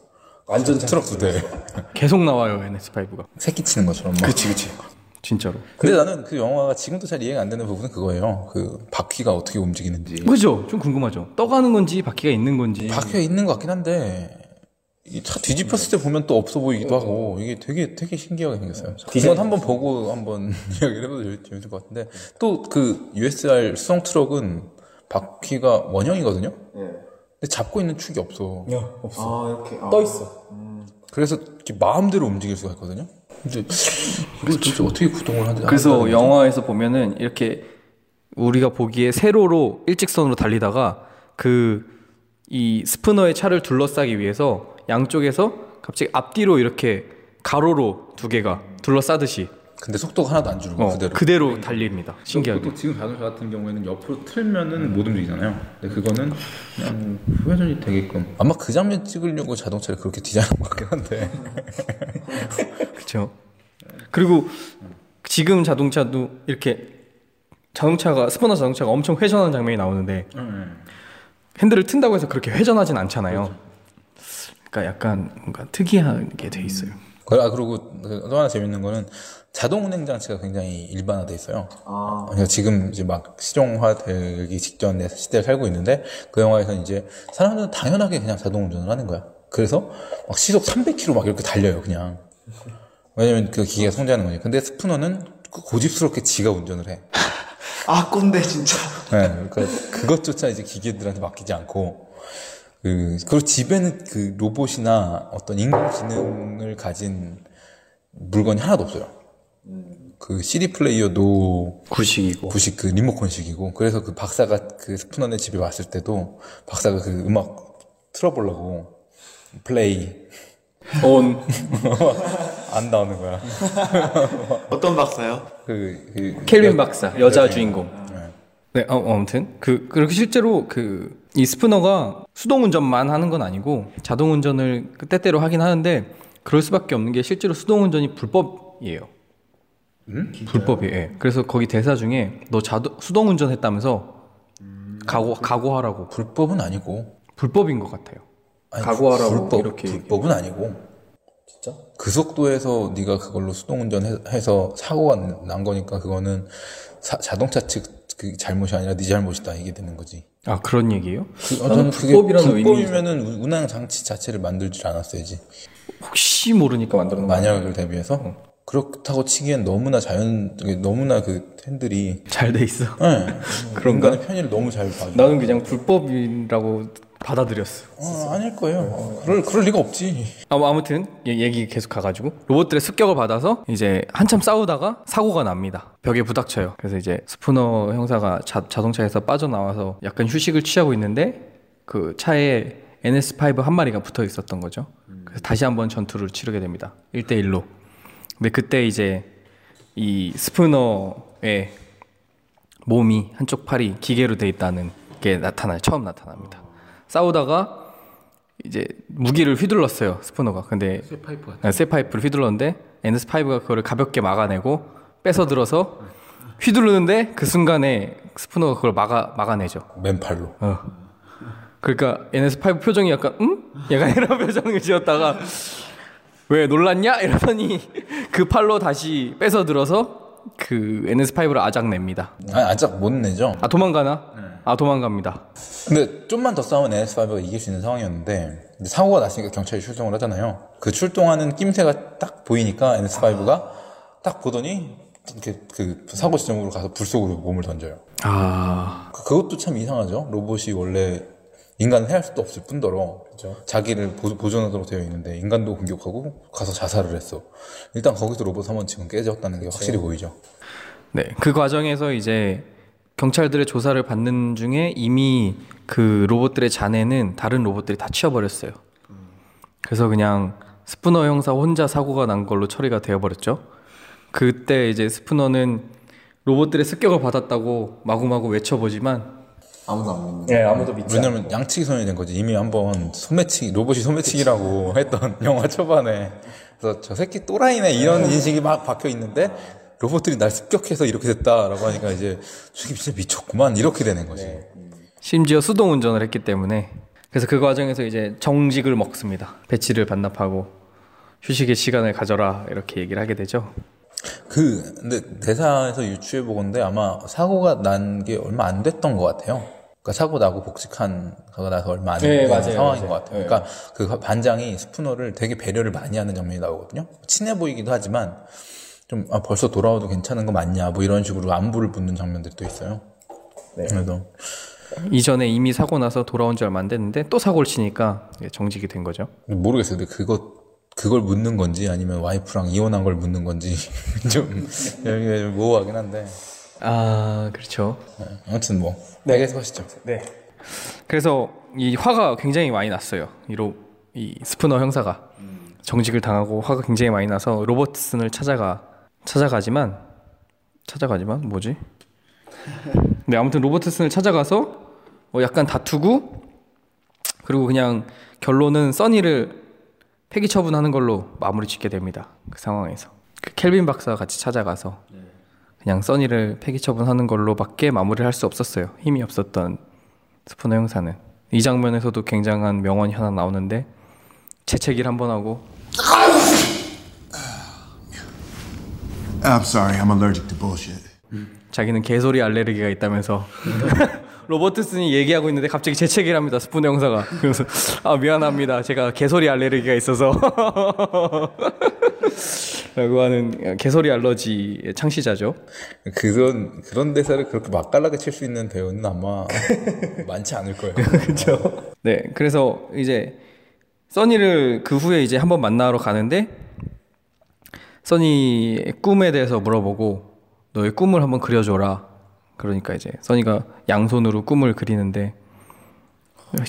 완전 트럭 두 대. 계속 나와요 NS5가. 새끼 치는 것처럼. 막. 그치. 진짜로. 근데 나는 그 영화가 지금도 잘 이해가 안 되는 부분은 그거예요. 그 바퀴가 어떻게 움직이는지. 그죠? 좀 궁금하죠. 떠가는 건지 바퀴가 있는 건지. 바퀴가 있는 것 같긴 한데 이차 뒤집혔을 때 보면 또 없어 보이기도 하고 이게 되게 되게 신기하게 생겼어요. 이건 한번 보고 한번 이야기를 해봐도 재밌- 재밌을 것 같은데 또 그 USR 수송 트럭은 바퀴가 원형이거든요. 근데 잡고 있는 축이 없어. 없어. 떠 있어. 그래서 이렇게 마음대로 움직일 수가 있거든요. 근데 이걸 도대체 어떻게 구동을 하는지? 그래서 영화에서 보면은 이렇게 우리가 보기에 세로로 일직선으로 달리다가 그 이 스푸너의 차를 둘러싸기 위해서 양쪽에서 갑자기 앞뒤로 이렇게 가로로 두 개가 둘러싸듯이 근데 속도가 하나도 안 줄고 어, 그대로. 그대로 달립니다. 신기하게. 보통 지금 자동차 같은 경우에는 옆으로 틀면은 못 움직이잖아요. 근데 그거는 그냥 후회전이 되게끔. 아마 그 장면 찍으려고 자동차를 그렇게 디자인한 것 같긴 한데. 그렇죠. 그리고 지금 자동차도 이렇게 자동차가 스포너 자동차가 엄청 회전하는 장면이 나오는데 핸들을 튼다고 해서 그렇게 회전하진 않잖아요. 그러니까 약간 뭔가 특이하게 돼 있어요. 그- 아 그리고 또 하나 재밌는 거는 자동 운행 장치가 굉장히 일반화돼 있어요. 그러니까 지금 이제 막 실용화되기 직전의 시대를 살고 있는데 그 영화에서는 이제 사람들은 당연하게 그냥 자동 운전을 하는 거야. 그래서 막 시속 300km 막 이렇게 달려요, 그냥. 왜냐면 그 기계가 성장하는 거니까. 근데 스푸너는 그 고집스럽게 지가 운전을 해. 아 꼰대 진짜. 네, 그러니까 그것조차 이제 기계들한테 맡기지 않고 그 그리고 집에는 그 로봇이나 어떤 인공지능을 가진 물건이 하나도 없어요. 그 CD 플레이어도 구식이고. 구식 그 리모컨식이고 그래서 그 박사가 그 스푸너네 집에 왔을 때도 박사가 그 음악 틀어보려고 플레이 온. 안 나오는 거야. 어떤 박사요? 그, 그 켈빈 박사 여자 주인공. 네, 어, 아무튼 그 그렇게 실제로 그 이 스푸너가 수동 운전만 하는 건 아니고 자동 운전을 그 때때로 하긴 하는데 그럴 수밖에 없는 게 실제로 수동 운전이 불법이에요. 불법이에요. 예. 그래서 거기 대사 중에 너 자동 수동 운전했다면서 각오 각오하라고 불법은 아니고 불법인 것 같아요. 아니, 각오하라고 불법, 이렇게 불법은 아니고 진짜 그 속도에서 네가 그걸로 수동 운전해서 사고가 난 거니까 그거는 사- 자동차 측 그 잘못이 아니라 네 잘못이다 이게 되는 거지. 아 그런 얘기예요? 그, 어, 나는 저는 그게 불법이라는 의미 불법이면은 우- 운행 장치 자체를 만들지 않았어야지. 혹시 모르니까 만드는 거 아니야? 만약을 대비해서 그렇다고 치기엔 너무나 자연 너무나 그 팬들이 잘 돼 있어. 네, 그런가? 인간의 편의를 너무 잘 봐줘. 나는 그냥 불법이라고 받아들였어. 어, 아닐 거예요. 그럴 그럴 리가 없지. 아, 뭐 아무튼 얘- 얘기 계속 가가지고 로봇들의 습격을 받아서 이제 한참 싸우다가 사고가 납니다. 벽에 부닥쳐요. 그래서 이제 스푸너 형사가 자, 자동차에서 빠져나와서 약간 휴식을 취하고 있는데 그 차에 NS5 한 마리가 붙어 있었던 거죠. 그래서 다시 한번 전투를 치르게 됩니다. 1대1로. 근데 그때 이제 이 스푸너의 몸이 한쪽 팔이 기계로 돼 있다는 게 나타나요. 처음 나타납니다. 싸우다가 이제 무기를 휘둘렀어요 스푸너가 근데 쇠 파이프 쇠 파이프를 휘둘렀는데 NS5가 그거를 가볍게 막아내고 뺏어 들어서 휘두르는데 그 순간에 스푸너가 그걸 막아 막아내죠. 맨팔로. 어. 그러니까 NS5 표정이 약간 응? 약간 이런 표정을 지었다가 왜 놀랐냐 이러더니 그 팔로 다시 뺏어 들어서 그 NS5를 아작 냅니다. 아니 아직 못 내죠. 아 도망가나? 아 도망갑니다. 근데 좀만 더 싸우면 NS5가 이길 수 있는 상황이었는데 사고가 났으니까 경찰이 출동을 하잖아요. 그 출동하는 낌새가 딱 보이니까 NS5가 딱 보더니 이렇게 그 사고 지점으로 가서 불 속으로 몸을 던져요. 아 그- 그것도 참 이상하죠. 로봇이 원래 인간은 해할 수도 없을 뿐더러 자기를 보, 보존하도록 되어 있는데 인간도 공격하고 가서 자살을 했어. 일단 거기서 로봇 한 번 지금 깨졌다는 게 확실히 보이죠. 네, 그 과정에서 이제 경찰들의 조사를 받는 중에 이미 그 로봇들의 잔해는 다른 로봇들이 다 치워버렸어요. 그래서 그냥 스푸너 형사 혼자 사고가 난 걸로 처리가 되어버렸죠. 그때 이제 스푸너는 로봇들의 습격을 받았다고 마구마구 외쳐보지만 아무도 안 믿는. 네, 아무도 믿지 왜냐면 양치기 손이 된 거지. 이미 한번 소매치기, 로봇이 소매치기라고 했던 영화 초반에. 그래서 저 새끼 또라이네 이런 인식이 막 박혀 있는데 로봇들이 날 습격해서 이렇게 됐다라고 하니까 이제 저 새끼 진짜 미쳤구만 이렇게 되는 거지. 심지어 수동 운전을 했기 때문에 그래서 그 과정에서 이제 정직을 먹습니다. 배치를 반납하고 휴식의 시간을 가져라 이렇게 얘기를 하게 되죠. 그 근데 대사에서 유추해 보건데 아마 사고가 난 게 얼마 안 됐던 것 같아요. 그러니까 사고 나고 복직한 거가 나서 얼마 안 네, 된 상황인 맞아요. 것 같아요. 그러니까 그 반장이 스푸너를 되게 배려를 많이 하는 장면이 나오거든요. 친해 보이기도 하지만 좀 아, 벌써 돌아와도 괜찮은 거 맞냐 뭐 이런 식으로 안부를 묻는 장면들이 또 있어요. 네. 그래서 이전에 이미 사고 나서 돌아온 지 얼마 안 됐는데 또 사고를 치니까 정직이 된 거죠. 모르겠어요. 근데 그거 그걸 묻는 건지 아니면 와이프랑 이혼한 걸 묻는 건지 좀 좀 모호하긴 한데 아 그렇죠. 네, 아무튼 뭐 네. 계속 하시죠. 네. 그래서 이 화가 굉장히 많이 났어요. 이로 이 스푸너 형사가 정직을 당하고 화가 굉장히 많이 나서 로버트슨을 찾아가 찾아가지만 찾아가지만 뭐지? 네 아무튼 로버트슨을 찾아가서 뭐 약간 다투고 그리고 그냥 결론은 써니를 폐기 처분하는 걸로 마무리 짓게 됩니다. 그 상황에서 그 켈빈 박사가 같이 찾아가서 그냥 써니를 폐기 처분하는 걸로밖에 마무리를 할 수 없었어요. 힘이 없었던 스푸너 형사는 이 장면에서도 굉장한 명언이 하나 나오는데 재채기를 한 번 하고 I'm sorry, I'm allergic to bullshit. 자기는 개소리 알레르기가 있다면서 로버트슨이 얘기하고 있는데 갑자기 재채기를 합니다 스푼 형사가 그래서 아 미안합니다 제가 개소리 알레르기가 있어서 라고 하는 개소리 알러지의 창시자죠 그런 그런 대사를 그렇게 맛깔나게 칠 수 있는 배우는 아마 많지 않을 거예요. 그렇죠. 네, 그래서 이제 써니를 그 후에 이제 한번 만나러 가는데 써니의 꿈에 대해서 물어보고 너의 꿈을 한번 그려줘라. 그러니까 이제 써니가 양손으로 꿈을 그리는데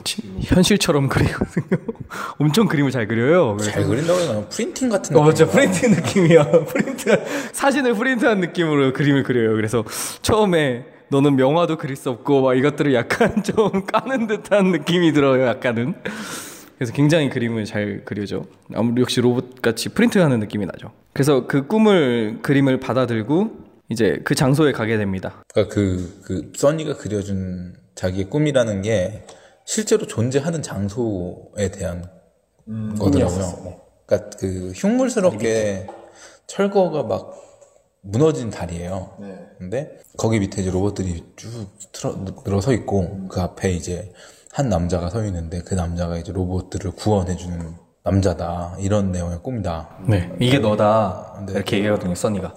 치- 현실처럼 그리거든요. 엄청 그림을 잘 그려요. 잘 그린다고 되나? 프린팅 같은 어. 느낌이야. 프린트 느낌이야. 프린트, 사진을 프린트한 느낌으로 그림을 그려요. 그래서 처음에 너는 명화도 그릴 수 없고, 막 이것들을 약간 좀 까는 듯한 느낌이 들어요. 약간은. 그래서 굉장히 그림을 잘 그려죠. 아무리 역시 로봇 같이 프린트하는 느낌이 나죠. 그래서 그 꿈을, 그림을 받아들고, 이제 그 장소에 가게 됩니다. 그러니까 그, 그, 써니가 그려준 자기의 꿈이라는 게 실제로 존재하는 장소에 대한 거더라고요. 그러니까 그 흉물스럽게 철거가 막 무너진 다리예요. 근데 거기 밑에 이제 로봇들이 쭉 틀어, 늘어서 있고 그 앞에 이제 한 남자가 서 있는데 그 남자가 이제 로봇들을 구원해주는 남자다. 이런 내용의 꿈이다. 네. 이게 너다. 네. 이렇게 얘기하거든요, 써니가.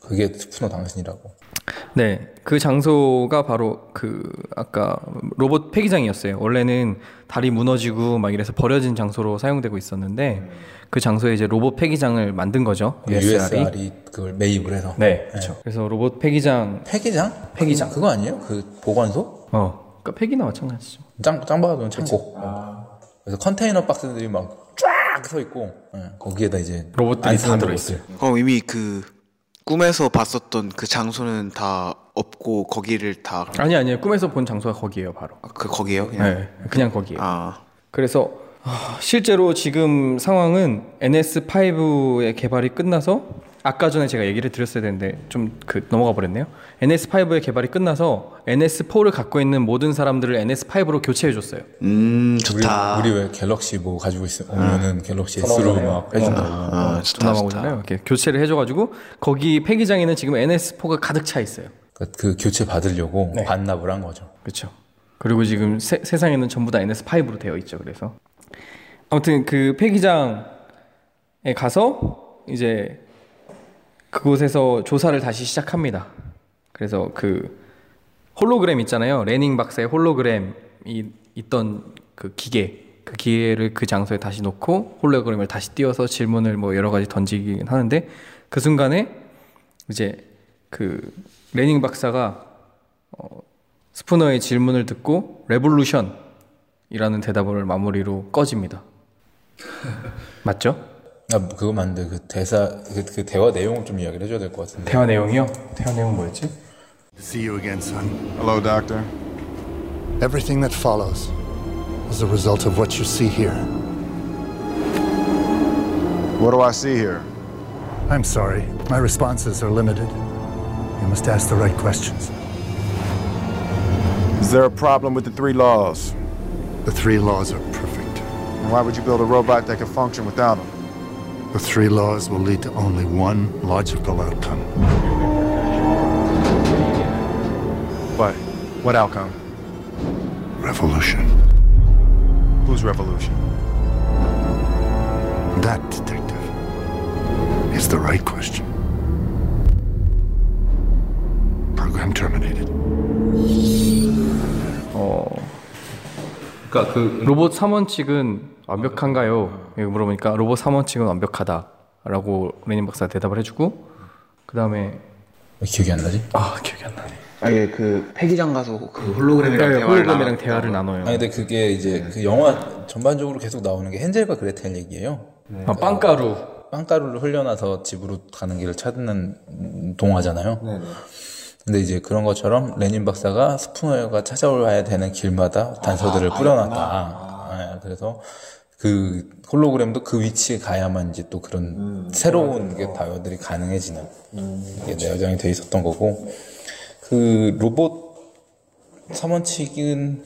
그게 스푸너 당신이라고. 네, 그 장소가 바로 그 아까 로봇 폐기장이었어요. 원래는 다리 무너지고 막 이래서 버려진 장소로 사용되고 있었는데 그 장소에 이제 로봇 폐기장을 만든 거죠. USR이. USR이 그걸 매입을 해서. 네, 그렇죠. 그래서 로봇 폐기장, 폐기장? 폐기장. 그거 아니에요? 그 보관소? 어, 그러니까 폐기나 마찬가지죠. 짱, 짱 박아두는 창고. 그래서 컨테이너 박스들이 막 쫙 서 있고, 예, 거기에다 이제. 로봇들이 안다 들어있어요. 그럼 이미 그 꿈에서 봤었던 그 장소는 다 없고 거기를 다그 아니 아니에요. 꿈에서 본 장소가 거기예요, 바로. 거기에요? 그냥? 네, 그냥 거기예요. 아 그래서 아, 실제로 지금 상황은 NS5의 개발이 끝나서 아까 전에 제가 얘기를 드렸어야 되는데 좀 그 넘어가 버렸네요. NS5의 개발이 끝나서 NS4를 갖고 있는 모든 사람들을 NS5로 교체해 줬어요. 음 우리, 좋다. 우리 왜 갤럭시 뭐 가지고 있어, 오면은 갤럭시 S로 막 해준다고. 아 좋다 전화가 좋다. 오잖아요. 이렇게 교체를 해줘가지고 거기 폐기장에는 지금 NS4가 가득 차 있어요. 그, 그 교체 받으려고 네. 반납을 한 거죠. 그렇죠. 그리고 지금 세, 세상에는 전부 다 NS5로 되어 있죠. 그래서 아무튼 그 폐기장에 가서 이제 그곳에서 조사를 다시 시작합니다. 그래서 그 홀로그램 있잖아요. 레닝 박사의 홀로그램이 있던 그 기계 그 기계를 그 장소에 다시 놓고 홀로그램을 다시 띄워서 질문을 뭐 여러 가지 던지긴 하는데 그 순간에 이제 그 레닝 박사가 어, 스푸너의 질문을 듣고 revolution이라는 대답을 마무리로 꺼집니다. 맞죠? 아, 그거 맞는데 그 대사, 그, 그 대화 내용을 좀 이야기를 해줘야 될 것 같은데. 대화 내용이요? 대화 내용 뭐였지? To see you again, son. Hello, Doctor. Everything that follows is a result of what you see here. What do I see here? I'm sorry. My responses are limited. You must ask the right questions. Is there a problem with the three laws? The three laws are perfect. And why would you build a robot that can function without them? The three laws will lead to only one logical outcome. What? What outcome? Revolution. Whose revolution? That, detective, is the right question. Program terminated. 그러니까 그 로봇 3원 측은 완벽한가요? 물어보니까 로봇 3원 측은 완벽하다라고 레닌 박사가 대답을 해주고 그 다음에 왜 기억이 안 나지? 아 기억이 안 나네. 아 예 그 폐기장 가서 그 홀로그램이랑 네, 대화를 홀로그램이랑 대화를 나눠요. 아니, 근데 그게 이제 그 영화 전반적으로 계속 나오는 게 헨젤과 그레텔 얘기예요. 아, 빵가루. 빵가루를 흘려놔서 집으로 가는 길을 찾는 동화잖아요. 근데 이제 그런 것처럼 레닌 박사가 스푸너가 찾아와야 되는 길마다 단서들을 뿌려놨다. 예, 그래서 그 홀로그램도 그 위치에 가야만 이제 또 그런 새로운 게 대화들이 가능해지는 게 내장이 돼 있었던 거고 그 로봇 3원칙은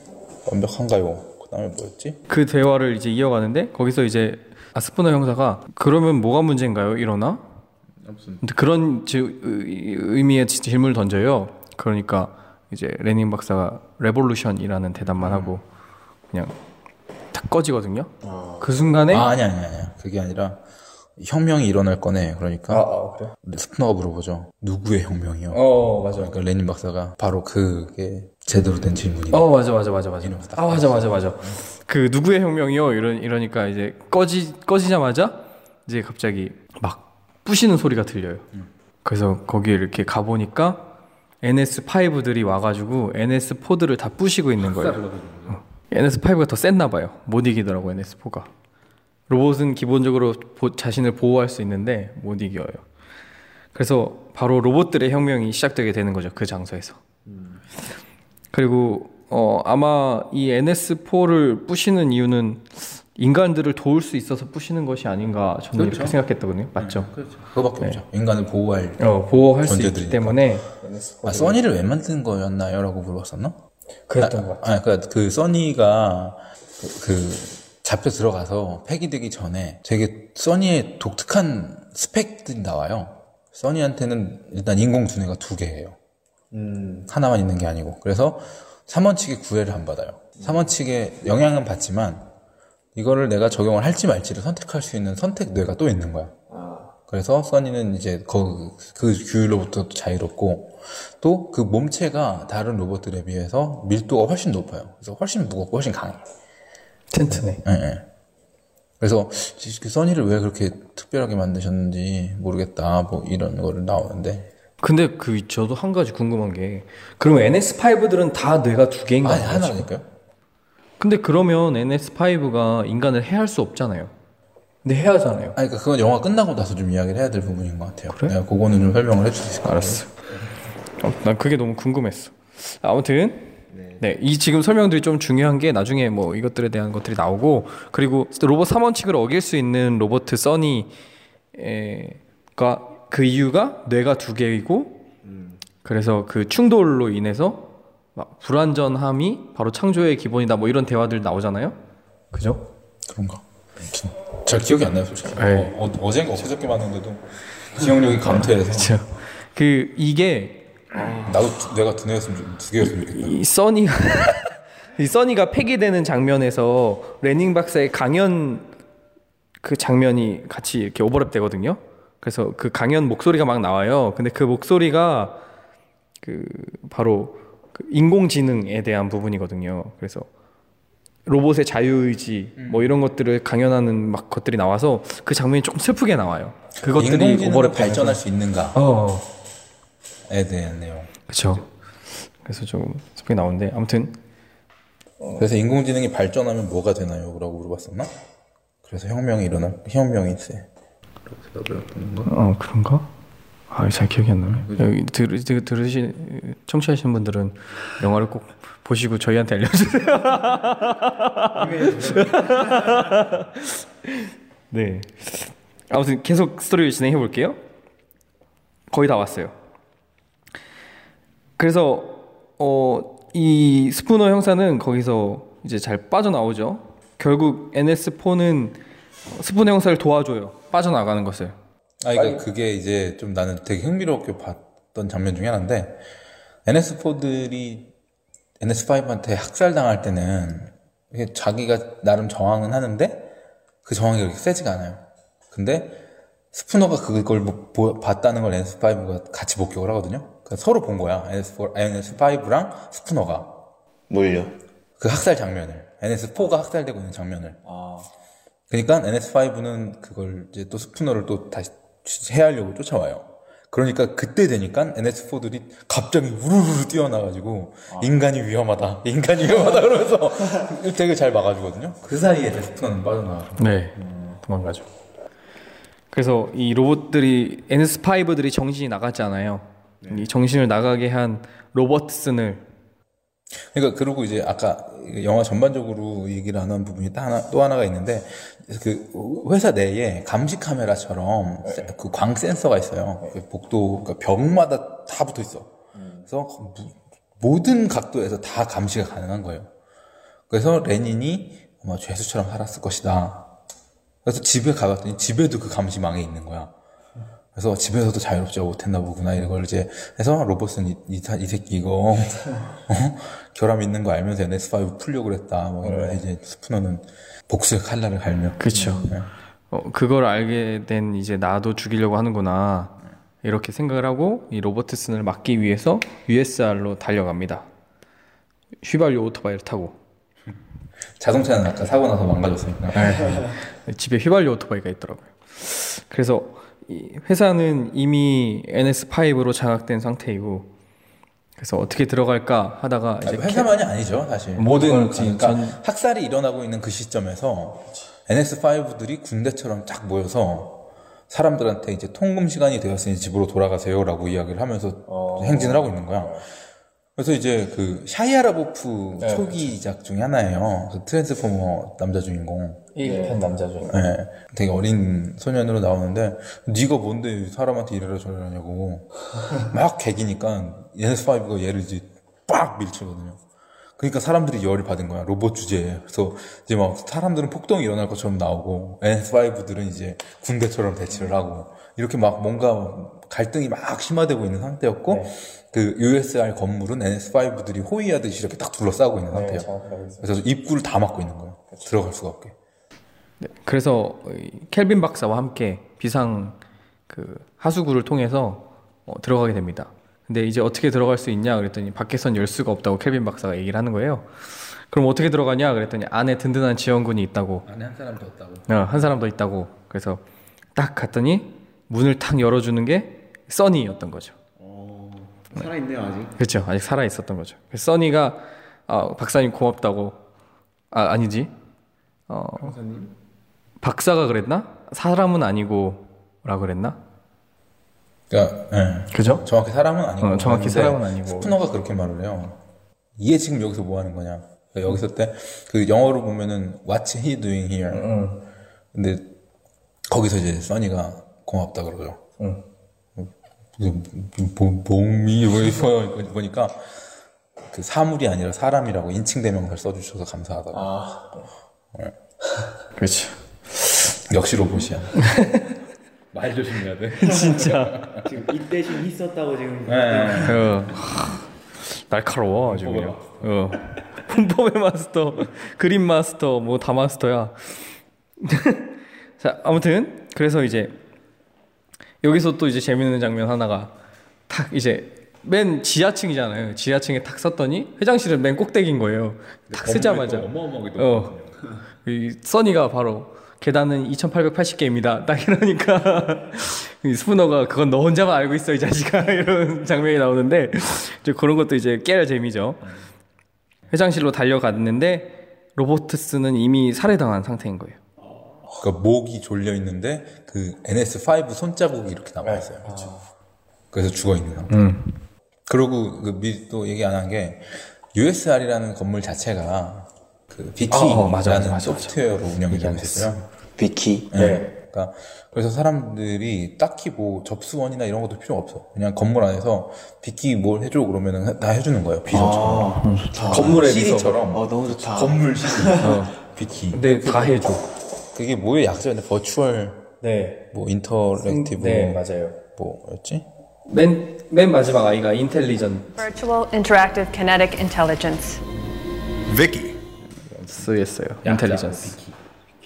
완벽한가요? 그 다음에 뭐였지? 그 대화를 이제 이어가는데 거기서 이제 아 스푸너 형사가 그러면 뭐가 문제인가요? 이러나? 근데 그런 지- 의- 의미의 지- 질문을 던져요. 그러니까 이제 레닌 박사가 revolution이라는 대답만 하고 그냥 탁 꺼지거든요. 그 순간에 아, 아니, 아니, 아니. 그게 아니라, 혁명이 일어날 거네. 그러니까. 아, 그래? 스프너가 물어보죠. 누구의 혁명이요? 어 맞아. 그러니까 레닌 박사가 바로 그게 제대로 된 질문이다. 어 맞아 맞아 맞아 맞아. 아 맞아 맞아 맞아. 그 누구의 혁명이요? 이런 이러니까 이제 꺼지 꺼지자마자 이제 갑자기 막 부시는 소리가 들려요. 그래서 거기에 이렇게 가 보니까 NS5들이 와가지고 NS4들을 다 부시고 있는 거예요. 어. NS5가 더 셌나 봐요. 못 이기더라고 NS4가. 로봇은 기본적으로 보- 자신을 보호할 수 있는데 못 이겨요. 그래서 바로 로봇들의 혁명이 시작되게 되는 거죠. 그 장소에서. 그리고 어, 아마 이 NS4를 부시는 이유는 인간들을 도울 수 있어서 부시는 것이 아닌가 저는 이렇게 생각했거든요. 맞죠? 그렇죠. 그거밖에 없죠. 인간을 보호할. 어, 보호할 수 있기. 때문에 아, 써니를 왜 만든 거였나요? 라고 물어봤었나? 그랬던 아, 것 같아요. 아, 그러니까 그 써니가 그, 그 잡혀 들어가서 폐기되기 전에 되게 써니의 독특한 스펙들이 나와요. 써니한테는 일단 인공 두뇌가 두 개예요. 하나만 있는 게 아니고. 그래서 3원 측의 구애를 안 받아요. 3원 측의 영향은 받지만 이거를 내가 적용을 할지 말지를 선택할 수 있는 선택 뇌가 또 있는 거야. 그래서 써니는 이제 그, 그 규율로부터 자유롭고 또 그 몸체가 다른 로봇들에 비해서 밀도가 훨씬 높아요. 그래서 훨씬 무겁고 훨씬 강해. 튼튼해. 예, 예. 그래서 그 써니를 왜 그렇게 특별하게 만드셨는지 모르겠다. 뭐 이런 거를 나오는데 근데 그 저도 한 가지 궁금한 게 그럼 NS5들은 다 뇌가 두 개인가? 아니 하나니까요. 근데 그러면 NS5가 인간을 해할 수 없잖아요. 근데 해하잖아요. 아니 그러니까 그건 영화 끝나고 나서 좀 이야기를 해야 될 부분인 것 같아요. 그래? 내가 그거는 좀 설명을 해줄 수 있을 것 같아요. 알았어. 어, 난 그게 너무 궁금했어. 아무튼 네, 이 지금 설명들이 좀 중요한 게 나중에 뭐 이것들에 대한 것들이 나오고 그리고 로봇 3원칙을 어길 수 있는 로봇 써니가 그 이유가 뇌가 두 개이고 그래서 그 충돌로 인해서 막 불완전함이 바로 창조의 기본이다 뭐 이런 대화들 나오잖아요. 그죠? 그런가? 아무튼 잘 기억이 안 나요 솔직히. 에이. 어, 어, 젠가 어저께 봤는데도 기억력이 감퇴해서 그 이게 나도 두- 내가 두 개였으면 좋- 두 개였으면 좋겠다. 이 써니가 이 써니가 폐기되는 장면에서 레닝 박사의 강연 그 장면이 같이 이렇게 오버랩 되거든요. 그래서 그 강연 목소리가 막 나와요. 근데 그 목소리가 그 바로 그 인공지능에 대한 부분이거든요. 그래서 로봇의 자유의지 뭐 이런 것들을 강연하는 막 것들이 나와서 그 장면이 조금 슬프게 나와요. 그것들이 오버랩 발전할 되면서. 수 있는가에 어, 대한 내용. 그렇죠. 그래서 좀 슬프게 나오는데 아무튼 그래서 인공지능이 발전하면 뭐가 되나요? 라고 물어봤었나? 그래서 혁명이 일어날 혁명이 있어요. 어 그런가? 아잘 기억이 안 나네. 여기 들, 들, 들으시 청취하시는 분들은 영화를 꼭 보시고 저희한테 알려주세요. 네. 아무튼 계속 스토리를 진행해 볼게요. 거의 다 왔어요. 그래서 어, 이 스푸너 형사는 거기서 이제 잘 빠져나오죠. 결국 NS4는 스푸너 형사를 도와줘요. 빠져나가는 것을. 아, 그러니까 그게 이제 좀 나는 되게 흥미롭게 봤던 장면 중에 하나인데 NS4들이 NS5한테 학살당할 때는 자기가 나름 저항은 하는데 그 저항이 그렇게 세지가 않아요. 근데 스푸너가 그걸 뭐 보- 봤다는 걸 NS5가 같이 목격을 하거든요. 그러니까 서로 본 거야. NS4, NS5랑 스푸너가 뭘요? 그 학살 장면을 NS4가 학살되고 있는 장면을. 그러니까 NS5는 그걸 이제 또 스푸너를 또 다시 해하려고 쫓아와요. 그러니까 그때 되니까 NS4들이 갑자기 우르르 뛰어나가지고 인간이 위험하다, 인간이 위험하다 그러면서 되게 잘 막아주거든요. 그 사이에 이제 스푸너는 빠져나와. 네, 도망가죠. 그래서 이 로봇들이 NS5들이 정신이 나갔잖아요. 이 정신을 나가게 한 로버트슨을 그러니까 그리고 이제 아까 영화 전반적으로 얘기를 안 한 부분이 또 하나 또 하나가 있는데 그 회사 내에 감시 카메라처럼 그광 센서가 있어요. 그 복도 그러니까 벽마다 다 붙어 있어. 그래서 무- 모든 각도에서 다 감시가 가능한 거예요. 그래서 레닌이 아마 죄수처럼 살았을 것이다. 그래서 집에 가봤더니 집에도 그 감시망에 있는 거야. 그래서 집에서도 자유롭지 못했나 보구나 이걸 이제 해서 로봇은 이, 이, 사- 이 새끼 이거 어? 결함 있는 거 알면서 NS5 풀려고 그랬다 뭐 이러면서 이제 스푸너는 복수의 칼날을 갈며 그렇죠. 네. 어, 그걸 알게 된 이제 나도 죽이려고 하는구나 이렇게 생각을 하고 이 로버트슨을 막기 위해서 USR로 달려갑니다. 휘발유 오토바이를 타고 자동차는 아까 사고 나서 망가졌으니까 집에 휘발유 오토바이가 있더라고요. 그래서 이 회사는 이미 NS5로 장악된 상태이고 그래서 어떻게 들어갈까 하다가 이제 아니, 회사만이 아니죠 사실 모든 그러니까 전- 학살이 일어나고 있는 그 시점에서 NS5들이 군대처럼 쫙 모여서 사람들한테 이제 통금 시간이 되었으니 집으로 돌아가세요라고 이야기를 하면서 행진을 하고 있는 거야. 그래서 이제 그 샤이아 라보프 초기작 중에 하나예요. 그 트랜스포머 남자 주인공. 1편 남자 중 네, 되게 어린 소년으로 나오는데 네가 뭔데 사람한테 이래라 저래라 냐고 막 개기니까 NS5가 얘를 이제 빡 밀치거든요. 그러니까 사람들이 열이 받은 거야 로봇 주제에. 그래서 이제 막 사람들은 폭동이 일어날 것처럼 나오고 NS5들은 이제 군대처럼 대치를 하고 이렇게 막 뭔가 갈등이 막 심화되고 있는 상태였고 그 USR 건물은 NS5들이 호위하듯이 이렇게 딱 둘러싸고 있는 상태예요. 그래서 입구를 다 막고 있는 거예요. 들어갈 수가 없게. 그래서 이 켈빈 박사와 함께 비상 그 하수구를 통해서 어, 들어가게 됩니다. 근데 이제 어떻게 들어갈 수 있냐 그랬더니 밖에선 열 수가 없다고 켈빈 박사가 얘기를 하는 거예요. 그럼 어떻게 들어가냐 그랬더니 안에 든든한 지원군이 있다고 안에 한 사람 더 있다고. 어, 한 사람 더 있다고 그래서 딱 갔더니 문을 탁 열어주는 게 써니였던 거죠. 살아있네요 아직. 그렇죠. 아직 살아 있었던 거죠. 그래서 써니가 아, 박사님 고맙다고 아 아니지. 어, 박사 가 그랬나? 사람은 아니고라 그랬나? 그러니까 예. 그죠? 정확히 사람은 아니고 어, 정확히 사람은 아니고. 스푸너가 그렇게 말을 해요. 이게 지금 여기서 뭐 하는 거냐? 그러니까 여기서 때 그 영어로 보면은 What's he doing here? 근데 거기서 이제 써니가 고맙다 그러죠. 뭐, 몸이 뭐 보니까 그 사물이 아니라 사람이라고 인칭 대명사를 써주셔서 감사하다고. 그렇죠. 역시 로봇이야. 말 조심해야 돼. 진짜. 지금 이 대신 있었다고 지금 어, 날카로워 아주 그냥. 어. 분법의 마스터, 그림 마스터, 뭐 다 마스터야. 자 아무튼 그래서 이제 여기서 또 이제 재밌는 장면 하나가 탁 이제 맨 지하층이잖아요. 지하층에 탁 섰더니 회장실은 맨 꼭대기인 거예요. 탁 쓰자마자. 어마어마하게 어. 이 써니가 바로 계단은 2880개입니다. 딱 이러니까 이 스푸너가 그건 너 혼자만 알고 있어 이 자식아 이런 장면이 나오는데 이제 그런 것도 이제 깨알 재미죠. 회장실로 달려갔는데 로보트스는 이미 살해당한 상태인 거예요. 그러니까 목이 졸려 있는데 그 NS5 손자국이 이렇게 남아 있어요. 그래서 죽어 있는 상태. 그리고 그 미리 또 얘기 안 한 게 USR이라는 건물 자체가 그 비키라는 어, 어, 맞아, 맞아, 맞아, 소프트웨어로 운영이 되고 있어요. 비키. 네. 그러니까 그래서 사람들이 딱히 뭐 접수원이나 이런 것도 필요 없어. 그냥 건물 안에서 비키 뭘 해줘 그러면은 다 해주는 거예요. 비전처럼. 건물의 비서처럼. 어 너무 좋다. 건물 시리. 비키. 근데 다 해줘. 그게 뭐의 약자인데 virtual 네. 뭐 interactive 네, 맞아요. 뭐였지? 맨, 맨 마지막 아이가 intelligence였어요. Virtual interactive kinetic intelligence. Vicky. intelligence.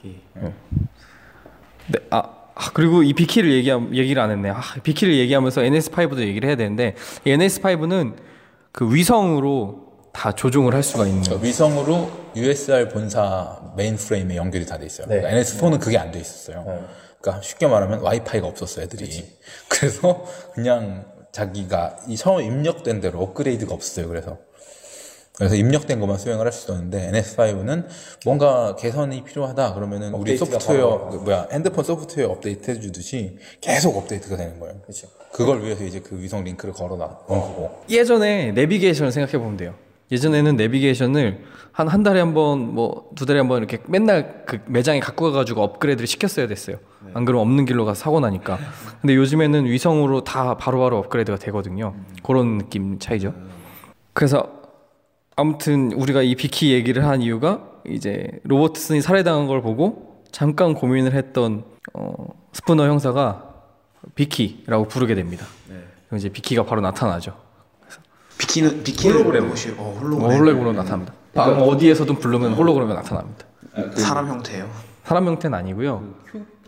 네. 네, 아, 아, 그리고 이 비키를 얘기 얘기를 안 했네. 아, 비키를 얘기하면서 NS5도 얘기를 해야 되는데 이 NS5는 그 위성으로 다 조종을 할 수가 있는. 그러니까 위성으로 USR 본사 메인 프레임에 연결이 다 돼 있어요. 네. 그러니까 NS4는 그게 안 돼 있었어요. 그러니까 쉽게 말하면 와이파이가 없었어 애들이. 그래서 그냥 자기가 이 처음 입력된 대로 업그레이드가 없었어요. 그래서 그래서 입력된 것만 수행을 할 수 있었는데 NS5는 뭔가 개선이 필요하다 그러면은 우리 소프트웨어 바로 그 뭐야 핸드폰 소프트웨어 업데이트 해주듯이 계속 업데이트가 되는 거예요. 그렇죠. 그걸 위해서 이제 그 위성 링크를 거고. 예전에 내비게이션을 생각해 보면 돼요. 예전에는 내비게이션을 한 한 달에 한 번, 뭐 두 달에 한 번 이렇게 맨날 그 매장에 갖고 가가지고 업그레이드를 시켰어야 됐어요. 안 그러면 없는 길로 가서 사고 나니까. 근데 요즘에는 위성으로 다 바로바로 업그레이드가 되거든요. 그런 느낌 차이죠. 그래서 아무튼 우리가 이 비키 얘기를 한 이유가 이제 로버트슨이 살해당한 걸 보고 잠깐 고민을 했던 어, 스푸너 형사가 비키라고 부르게 됩니다. 그럼 이제 비키가 바로 나타나죠. 비키는 비키는 홀로그램 어, 홀로그램 홀로그램으로 나타납니다. 방 어디에서든 부르면 홀로그램이 나타납니다. 사람 형태예요. 사람 형태는 아니고요.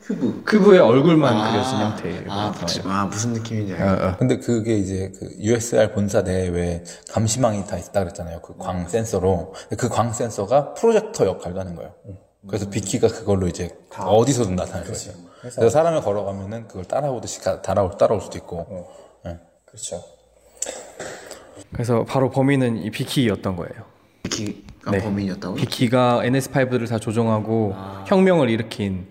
큐브 큐브의 얼굴만 그려진 형태예요. 아, 무슨- 아 무슨 느낌인지 어, 알겠다. 어. 근데 그게 이제 그 USR 본사 내에 왜 감시망이 다 있다 그랬잖아요. 그 광 센서로. 그 광 센서가 프로젝터 역할도 하는 거예요. 그래서 비키가 그걸로 이제 어디서든 나타날 수 있어요. 그래서 사람을 걸어가면은 그걸 따라오듯이 가- 따라올, 따라올 수도 있고. 예. 그렇죠. 그래서 바로 범인은 이 비키였던 거예요. 비키가 네. 범인이었다고? 비키가 NS5를 다 조종하고 혁명을 일으킨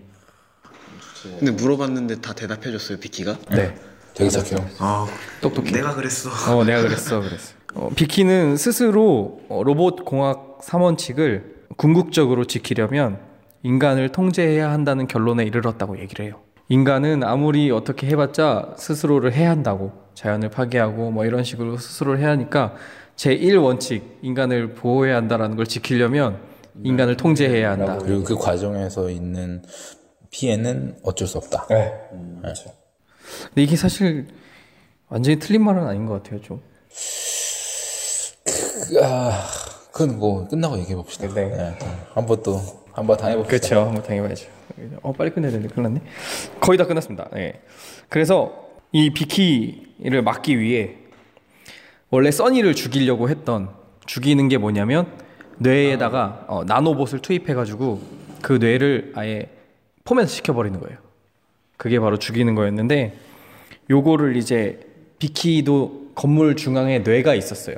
근데 물어봤는데 다 대답해줬어요 비키가? 네. 되게 착해요. 아 똑똑해. 내가 그랬어. 어, 내가 그랬어, 그랬어. 어, 비키는 스스로 어, 로봇 공학 삼원칙을 궁극적으로 지키려면 인간을 통제해야 한다는 결론에 이르렀다고 얘기를 해요. 인간은 아무리 어떻게 해봤자 스스로를 해야 한다고 자연을 파괴하고 뭐 이런 식으로 스스로를 해야 하니까 제 1 원칙 인간을 보호해야 한다라는 걸 지키려면 인간을 통제해야 한다. 그리고 그 과정에서 있는 피해는 어쩔 수 없다. 네. 그렇죠. 근데 이게 사실 완전히 틀린 말은 아닌 것 같아요, 좀. 아, 그건 뭐 끝나고 얘기해 봅시다. 네. 한번 또 한번 당해봅시다. 그렇죠. 한번 당해봐야죠. 어 빨리 끝내야 되는데 큰일 났네. 거의 다 끝났습니다. 예. 그래서 이 비키를 막기 위해 원래 써니를 죽이려고 했던 죽이는 게 뭐냐면 뇌에다가 어, 나노봇을 투입해가지고 그 뇌를 아예 포맷 시켜버리는 거예요. 그게 바로 죽이는 거였는데 요거를 이제 비키도 건물 중앙에 뇌가 있었어요.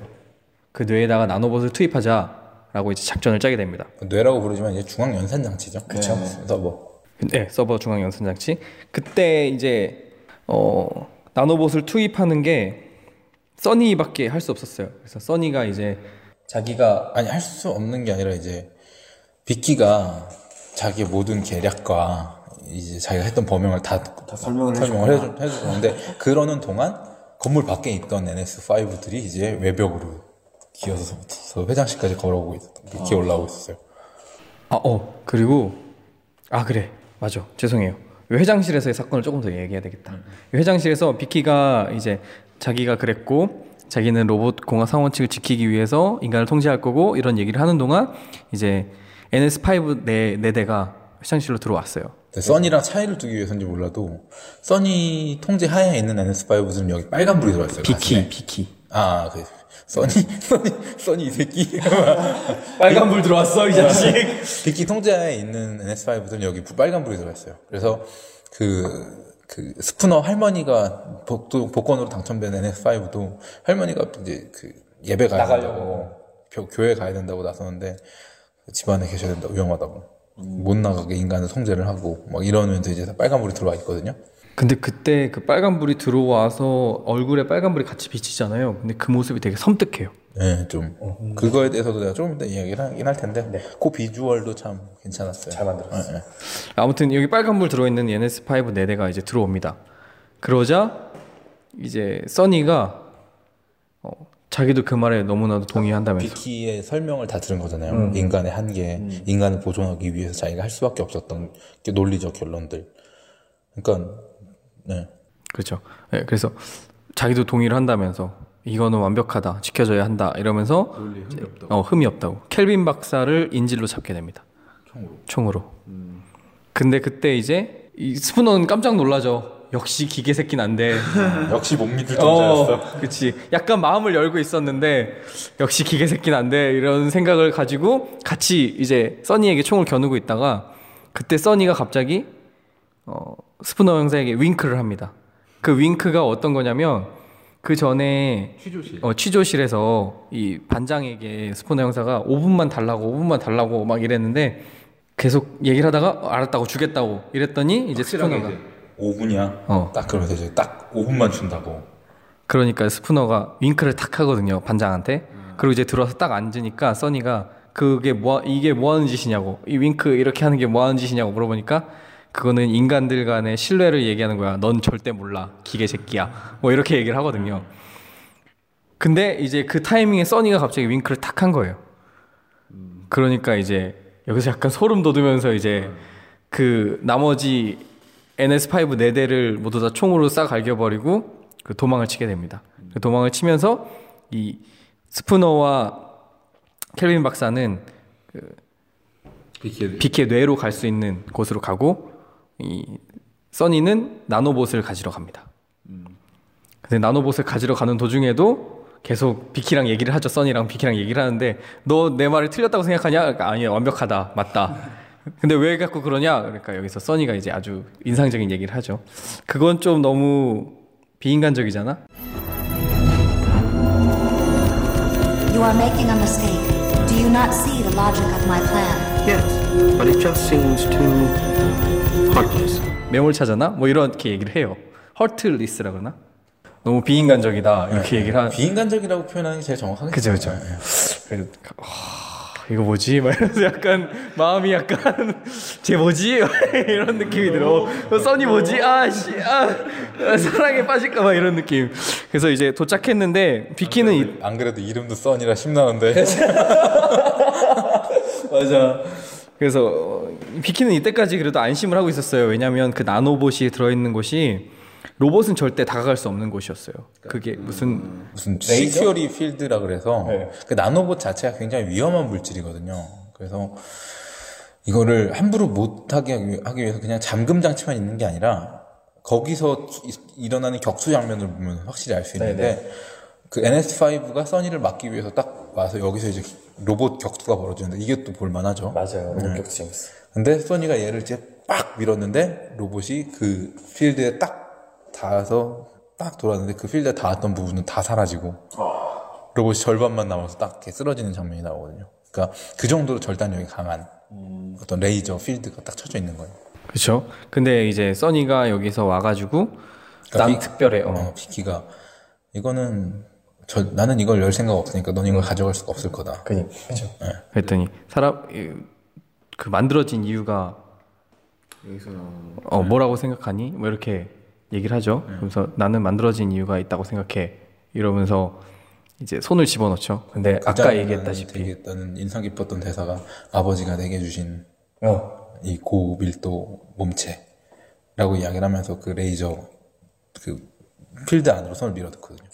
그 뇌에다가 나노봇을 투입하자라고 이제 작전을 짜게 됩니다. 뇌라고 부르지만 이제 중앙 연산 장치죠. 그렇죠. 그래서 뭐 네, 서버 중앙 연산 장치. 그때 이제 어 나노봇을 투입하는 게 써니밖에 할 수 없었어요. 그래서 써니가 이제 자기가 아니 할 수 없는 게 아니라 이제 비키가 자기 모든 계략과 이제 자기가 했던 범행을 다, 설명을 설명을 해주, 해주는데 그러는 동안 건물 밖에 있던 NS5들이 이제 외벽으로 기어서 회장실까지 걸어오고 있었던 기어 올라오고 있었어요. 아, 어 그리고 아 그래 맞아 죄송해요. 이 회장실에서의 사건을 조금 더 얘기해야 되겠다. 이 회장실에서 비키가 이제 자기가 그랬고 자기는 로봇 공학 상원칙을 지키기 위해서 인간을 통제할 거고 이런 얘기를 하는 동안 이제 NS5 네, 네 대가 회장실로 들어왔어요. 근데 써니랑 차이를 두기 위해서인지 몰라도 써니 통제 하에 있는 NS5들은 여기 빨간불이 들어왔어요. 비키 가슴에. 비키 아, 그 써니 써니 써니 이 새끼. 빨간 불 들어왔어 이 자식. 비키 통제하에 있는 NS5들은 여기 부- 빨간불이 들어있어요. 그래서 그, 그 스푸너 할머니가 복도, 복권으로 당첨된 NS5도 할머니가 이제 그 예배 가야 된다고 교, 교회 가야 된다고 나서는데 집안에 계셔야 된다고 위험하다고 못 나가게 인간을 통제를 하고 막 이러면서 이제 다 빨간불이 들어와 있거든요. 근데 그때 그 빨간 불이 들어와서 얼굴에 빨간 불이 같이 비치잖아요. 근데 그 모습이 되게 섬뜩해요. 네, 좀 그거에 대해서도 내가 조금 이따 이야기를 하긴 할 텐데 그 비주얼도 참 괜찮았어요. 잘 만들었어요. 아무튼 여기 빨간 불 들어있는 NS5 네 대가 이제 들어옵니다. 그러자 이제 써니가 어, 자기도 그 말에 너무나도 동의한다면서 비키의 설명을 다 들은 거잖아요. 인간의 한계, 인간을 보존하기 위해서 자기가 할 수밖에 없었던 게 논리적 결론들. 그러니까 네. 그렇죠. 네, 그래서 자기도 동의를 한다면서 이거는 완벽하다, 지켜져야 한다 이러면서 흠이 없다고. 어, 흠이 없다고. 켈빈 박사를 인질로 잡게 됩니다. 총으로. 근데 그때 이제 이 스푸너는 깜짝 놀라죠. 역시 기계 새끼는 안 돼. 역시 못 믿을 어, 그치. 약간 마음을 열고 있었는데, 역시 기계 새끼는 안 돼. 이런 생각을 가지고 같이 이제 써니에게 총을 겨누고 있다가, 그때 써니가 갑자기, 어, 스푸너 형사에게 윙크를 합니다. 그 윙크가 어떤 거냐면, 그 전에 취조실. 어, 취조실에서 이 반장에게 스푸너 형사가 5분만 달라고 5분만 달라고 막 이랬는데 계속 얘기를 하다가 어, 알았다고 주겠다고 이랬더니 이제 스푸너가 5분이야. 어. 딱 그러면서 이제 딱 5분만 준다고. 그러니까 스푸너가 윙크를 탁 하거든요 반장한테. 그리고 이제 들어와서 딱 앉으니까 써니가 그게 뭐 이게 뭐 하는 짓이냐고 이 윙크 이렇게 하는 게 뭐 하는 짓이냐고 물어보니까 그거는 인간들 간의 신뢰를 얘기하는 거야 넌 절대 몰라 기계 새끼야. 뭐 이렇게 얘기를 하거든요. 근데 이제 그 타이밍에 써니가 갑자기 윙크를 탁 한 거예요. 그러니까 이제 여기서 약간 소름 돋으면서 이제 그 나머지 NS5 네 대를 모두 다 총으로 싹 갈겨버리고 그 도망을 치게 됩니다. 그 도망을 치면서 이 스푸너와 켈빈 박사는 그 비키의 뇌로 갈 수 있는 곳으로 가고 이 써니는 나노봇을 가지러 갑니다. 근데 나노봇을 가지러 가는 도중에도 계속 비키랑 얘기를 하죠. 써니랑 비키랑 얘기를 하는데 너 내 말을 틀렸다고 생각하냐? 아니 완벽하다. 맞다. 근데 왜 갖고 그러냐? 그러니까 여기서 써니가 이제 아주 인상적인 얘기를 하죠. 그건 좀 너무 비인간적이잖아. You are making a mistake. Do you not see the logic of my plan? Yes, but it just seems too heartless. 매몰차잖아. 뭐 이렇게 얘기를 해요. 허틀리스라 그러나? 너무 비인간적이다. 이렇게 얘기를 하. 비인간적이라고 표현하는 게 제일 정확하겠죠. 그죠, 그죠. 하, 이거 뭐지? 막 이러면서 약간 마음이 약간 쟤 뭐지? 이런 느낌이 들어. 어, 써니 뭐지? 아, 씨, 아, 아, 사랑에 빠질까 봐 이런 느낌. 그래서 이제 도착했는데 비키는 이- 안 그래도 이름도 써니라 심나는데. 맞아. 그래서 어, 비키는 이때까지 그래도 안심을 하고 있었어요. 왜냐하면 그 나노봇이 들어있는 곳이 로봇은 절대 다가갈 수 없는 곳이었어요. 그게 무슨 무슨 세큐어리 필드라 그래서 그 나노봇 자체가 굉장히 위험한 물질이거든요. 그래서 이거를 함부로 못하게 하기- 하기 위해서 그냥 잠금 장치만 있는 게 아니라 거기서 이- 일어나는 격수 장면을 보면 확실히 알 수 있는데 그 NS5가 써니를 막기 위해서 딱 와서 여기서 이제 로봇 격투가 벌어지는데 이게 또 볼만하죠. 맞아요. 로봇 격투 재밌어. 근데 써니가 얘를 이제 빡 밀었는데 로봇이 그 필드에 딱 닿아서 딱 돌았는데 그 필드에 닿았던 부분은 다 사라지고 로봇이 절반만 남아서 딱 이렇게 쓰러지는 장면이 나오거든요. 그러니까 그 정도로 절단력이 강한 어떤 레이저 필드가 딱 쳐져 있는 거예요. 그렇죠. 근데 이제 써니가 여기서 와가지고 난 비- 특별해. 어. 어, 비키가 이거는 저, 나는 이걸 열 생각 없으니까 넌 이걸 가져갈 수가 없을 거다. 그니 그죠. 그랬더니 사람 이- 그 만들어진 이유가 어 뭐라고 생각하니? 뭐 이렇게 얘기를 하죠. 그래서 나는 만들어진 이유가 있다고 생각해. 이러면서 이제 손을 집어넣죠. 근데 아까 장면은 얘기했다시피 되게 나는 인상 깊었던 대사가 아버지가 내게 주신 어. 이 고밀도 몸체라고 이야기를 하면서 그 레이저 그 필드 안으로 손을 밀어넣거든요.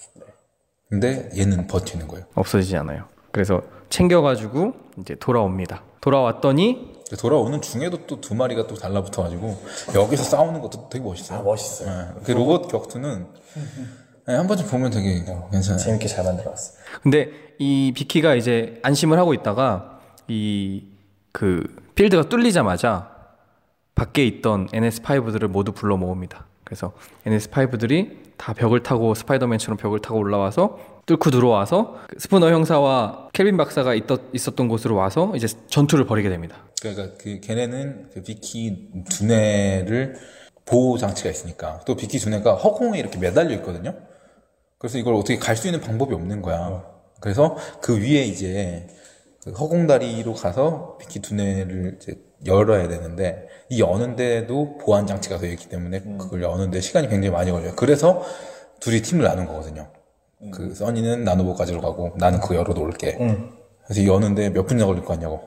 근데 얘는 버티는 거예요. 없어지지 않아요. 그래서 챙겨가지고 이제 돌아옵니다. 돌아왔더니 돌아오는 중에도 또 두 마리가 또 달라붙어가지고 여기서 싸우는 것도 되게 멋있어요. 아, 멋있어요. 네, 그 로봇 격투는 네, 한 번쯤 보면 되게 괜찮아요. 재밌게 잘 만들어놨어. 근데 이 비키가 이제 안심을 하고 있다가 이 그 필드가 뚫리자마자 밖에 있던 NS5들을 모두 불러 모읍니다. 그래서 NS5들이 다 벽을 타고 스파이더맨처럼 벽을 타고 올라와서 뚫고 들어와서 그 스푸너 형사와 켈빈 박사가 있었, 있었던 곳으로 와서 이제 전투를 벌이게 됩니다. 그러니까 그 걔네는 그 비키 두뇌를 보호 장치가 있으니까 또 비키 두뇌가 허공에 이렇게 매달려 있거든요. 그래서 이걸 어떻게 갈 수 있는 방법이 없는 거야. 그래서 그 위에 이제 그 허공다리로 가서 비키 두뇌를 이제 열어야 되는데 이 여는데도 보안 장치가 되어 있기 때문에 그걸 여는데 시간이 굉장히 많이 걸려요. 그래서 둘이 팀을 나눈 거거든요. 그 써니는 나노보 가지러 가고 나는 그거 열어 놓을게. 그래서 여는데 몇 분이나 걸릴 것 같냐고.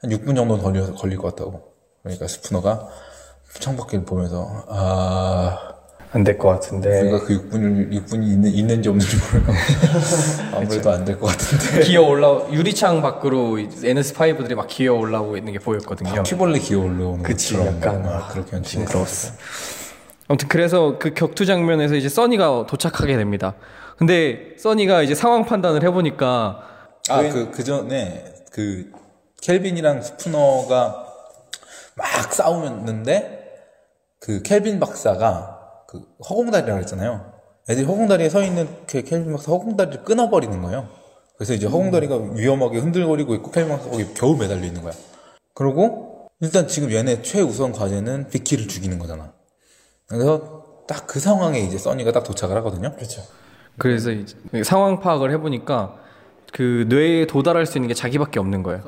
한 6분 정도 걸려, 걸릴 것 같다고. 그러니까 스푸너가 창밖을 보면서, 아, 안 될 것 같은데. 우리가 그 6분을, 6분이 있는, 있는지 없는지 모르고. 아무래도 안 될 것 같은데. 기어 올라 유리창 밖으로 NS5들이 막 기어 올라오고 있는 게 보였거든요. 바퀴벌레 기어 올라오는 그치, 것처럼 약간. 막 그렇게 징그러웠어. 아무튼 그래서 그 격투 장면에서 이제 써니가 도착하게 됩니다. 근데 써니가 이제 상황 판단을 해보니까 아, 그, 그 전에, 그, 켈빈이랑 스푸너가 막 싸우는데, 그 켈빈 박사가 그 허공다리라고 했잖아요. 애들이 허공다리에 서 있는 그 켈빈 박사 허공다리를 끊어버리는 거예요. 그래서 이제 허공다리가 위험하게 흔들거리고 있고 켈빈 박사가 거기 겨우 매달려 있는 거야. 그리고 일단 지금 얘네 최우선 과제는 비키를 죽이는 거잖아. 그래서 딱 그 상황에 이제 써니가 딱 도착을 하거든요. 그렇죠. 그래서 이제 상황 파악을 해보니까 그 뇌에 도달할 수 있는 게 자기밖에 없는 거예요.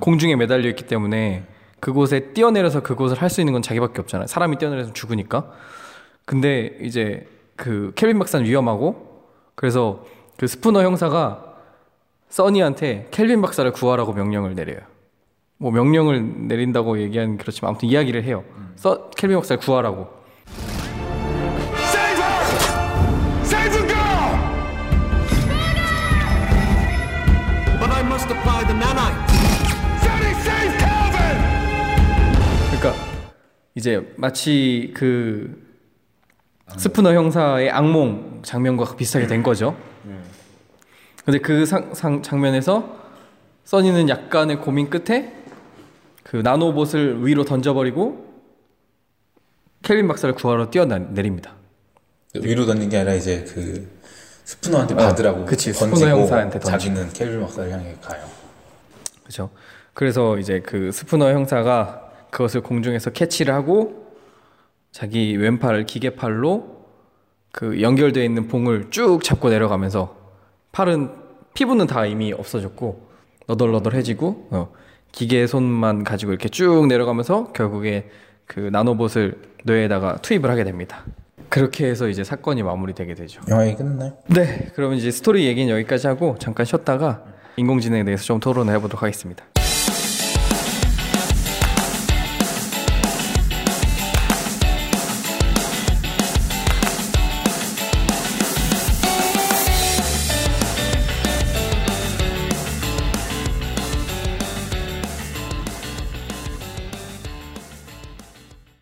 공중에 매달려 있기 때문에 그곳에 뛰어내려서 그곳을 할 수 있는 건 자기밖에 없잖아요. 사람이 뛰어내려서 죽으니까. 근데 이제 그 케빈 박사는 위험하고 그래서 그 스푸너 형사가 써니한테 켈빈 박사를 구하라고 명령을 내려요. 뭐 명령을 내린다고 얘기하는 그렇지만 아무튼 이야기를 해요. 써 켈빈 박사를 구하라고. 이제 마치 그 스푸너 형사의 악몽 장면과 비슷하게 된 거죠. 근데 그 상, 상- 장면에서 써니는 약간의 고민 끝에 그 나노봇을 위로 던져버리고 켈빈 박사를 구하러 뛰어내립니다. 위로 던진 게 아니라 이제 그 스푸너한테 받으라고 어, 그치, 던지고 형사한테 던지고. 자기는 켈빈 박사를 향해 가요. 그렇죠. 그래서 이제 그 스푸너 형사가 그것을 공중에서 캐치를 하고 자기 왼팔을 기계팔로 그 연결되어 있는 봉을 쭉 잡고 내려가면서 팔은 피부는 다 이미 없어졌고 너덜너덜해지고 어, 기계 손만 가지고 이렇게 쭉 내려가면서 결국에 그 나노봇을 뇌에다가 투입을 하게 됩니다. 그렇게 해서 이제 사건이 마무리되게 되죠. 영화 얘기 끝났나요? 네, 그러면 이제 스토리 얘기는 여기까지 하고 잠깐 쉬었다가 인공지능에 대해서 좀 토론을 해보도록 하겠습니다.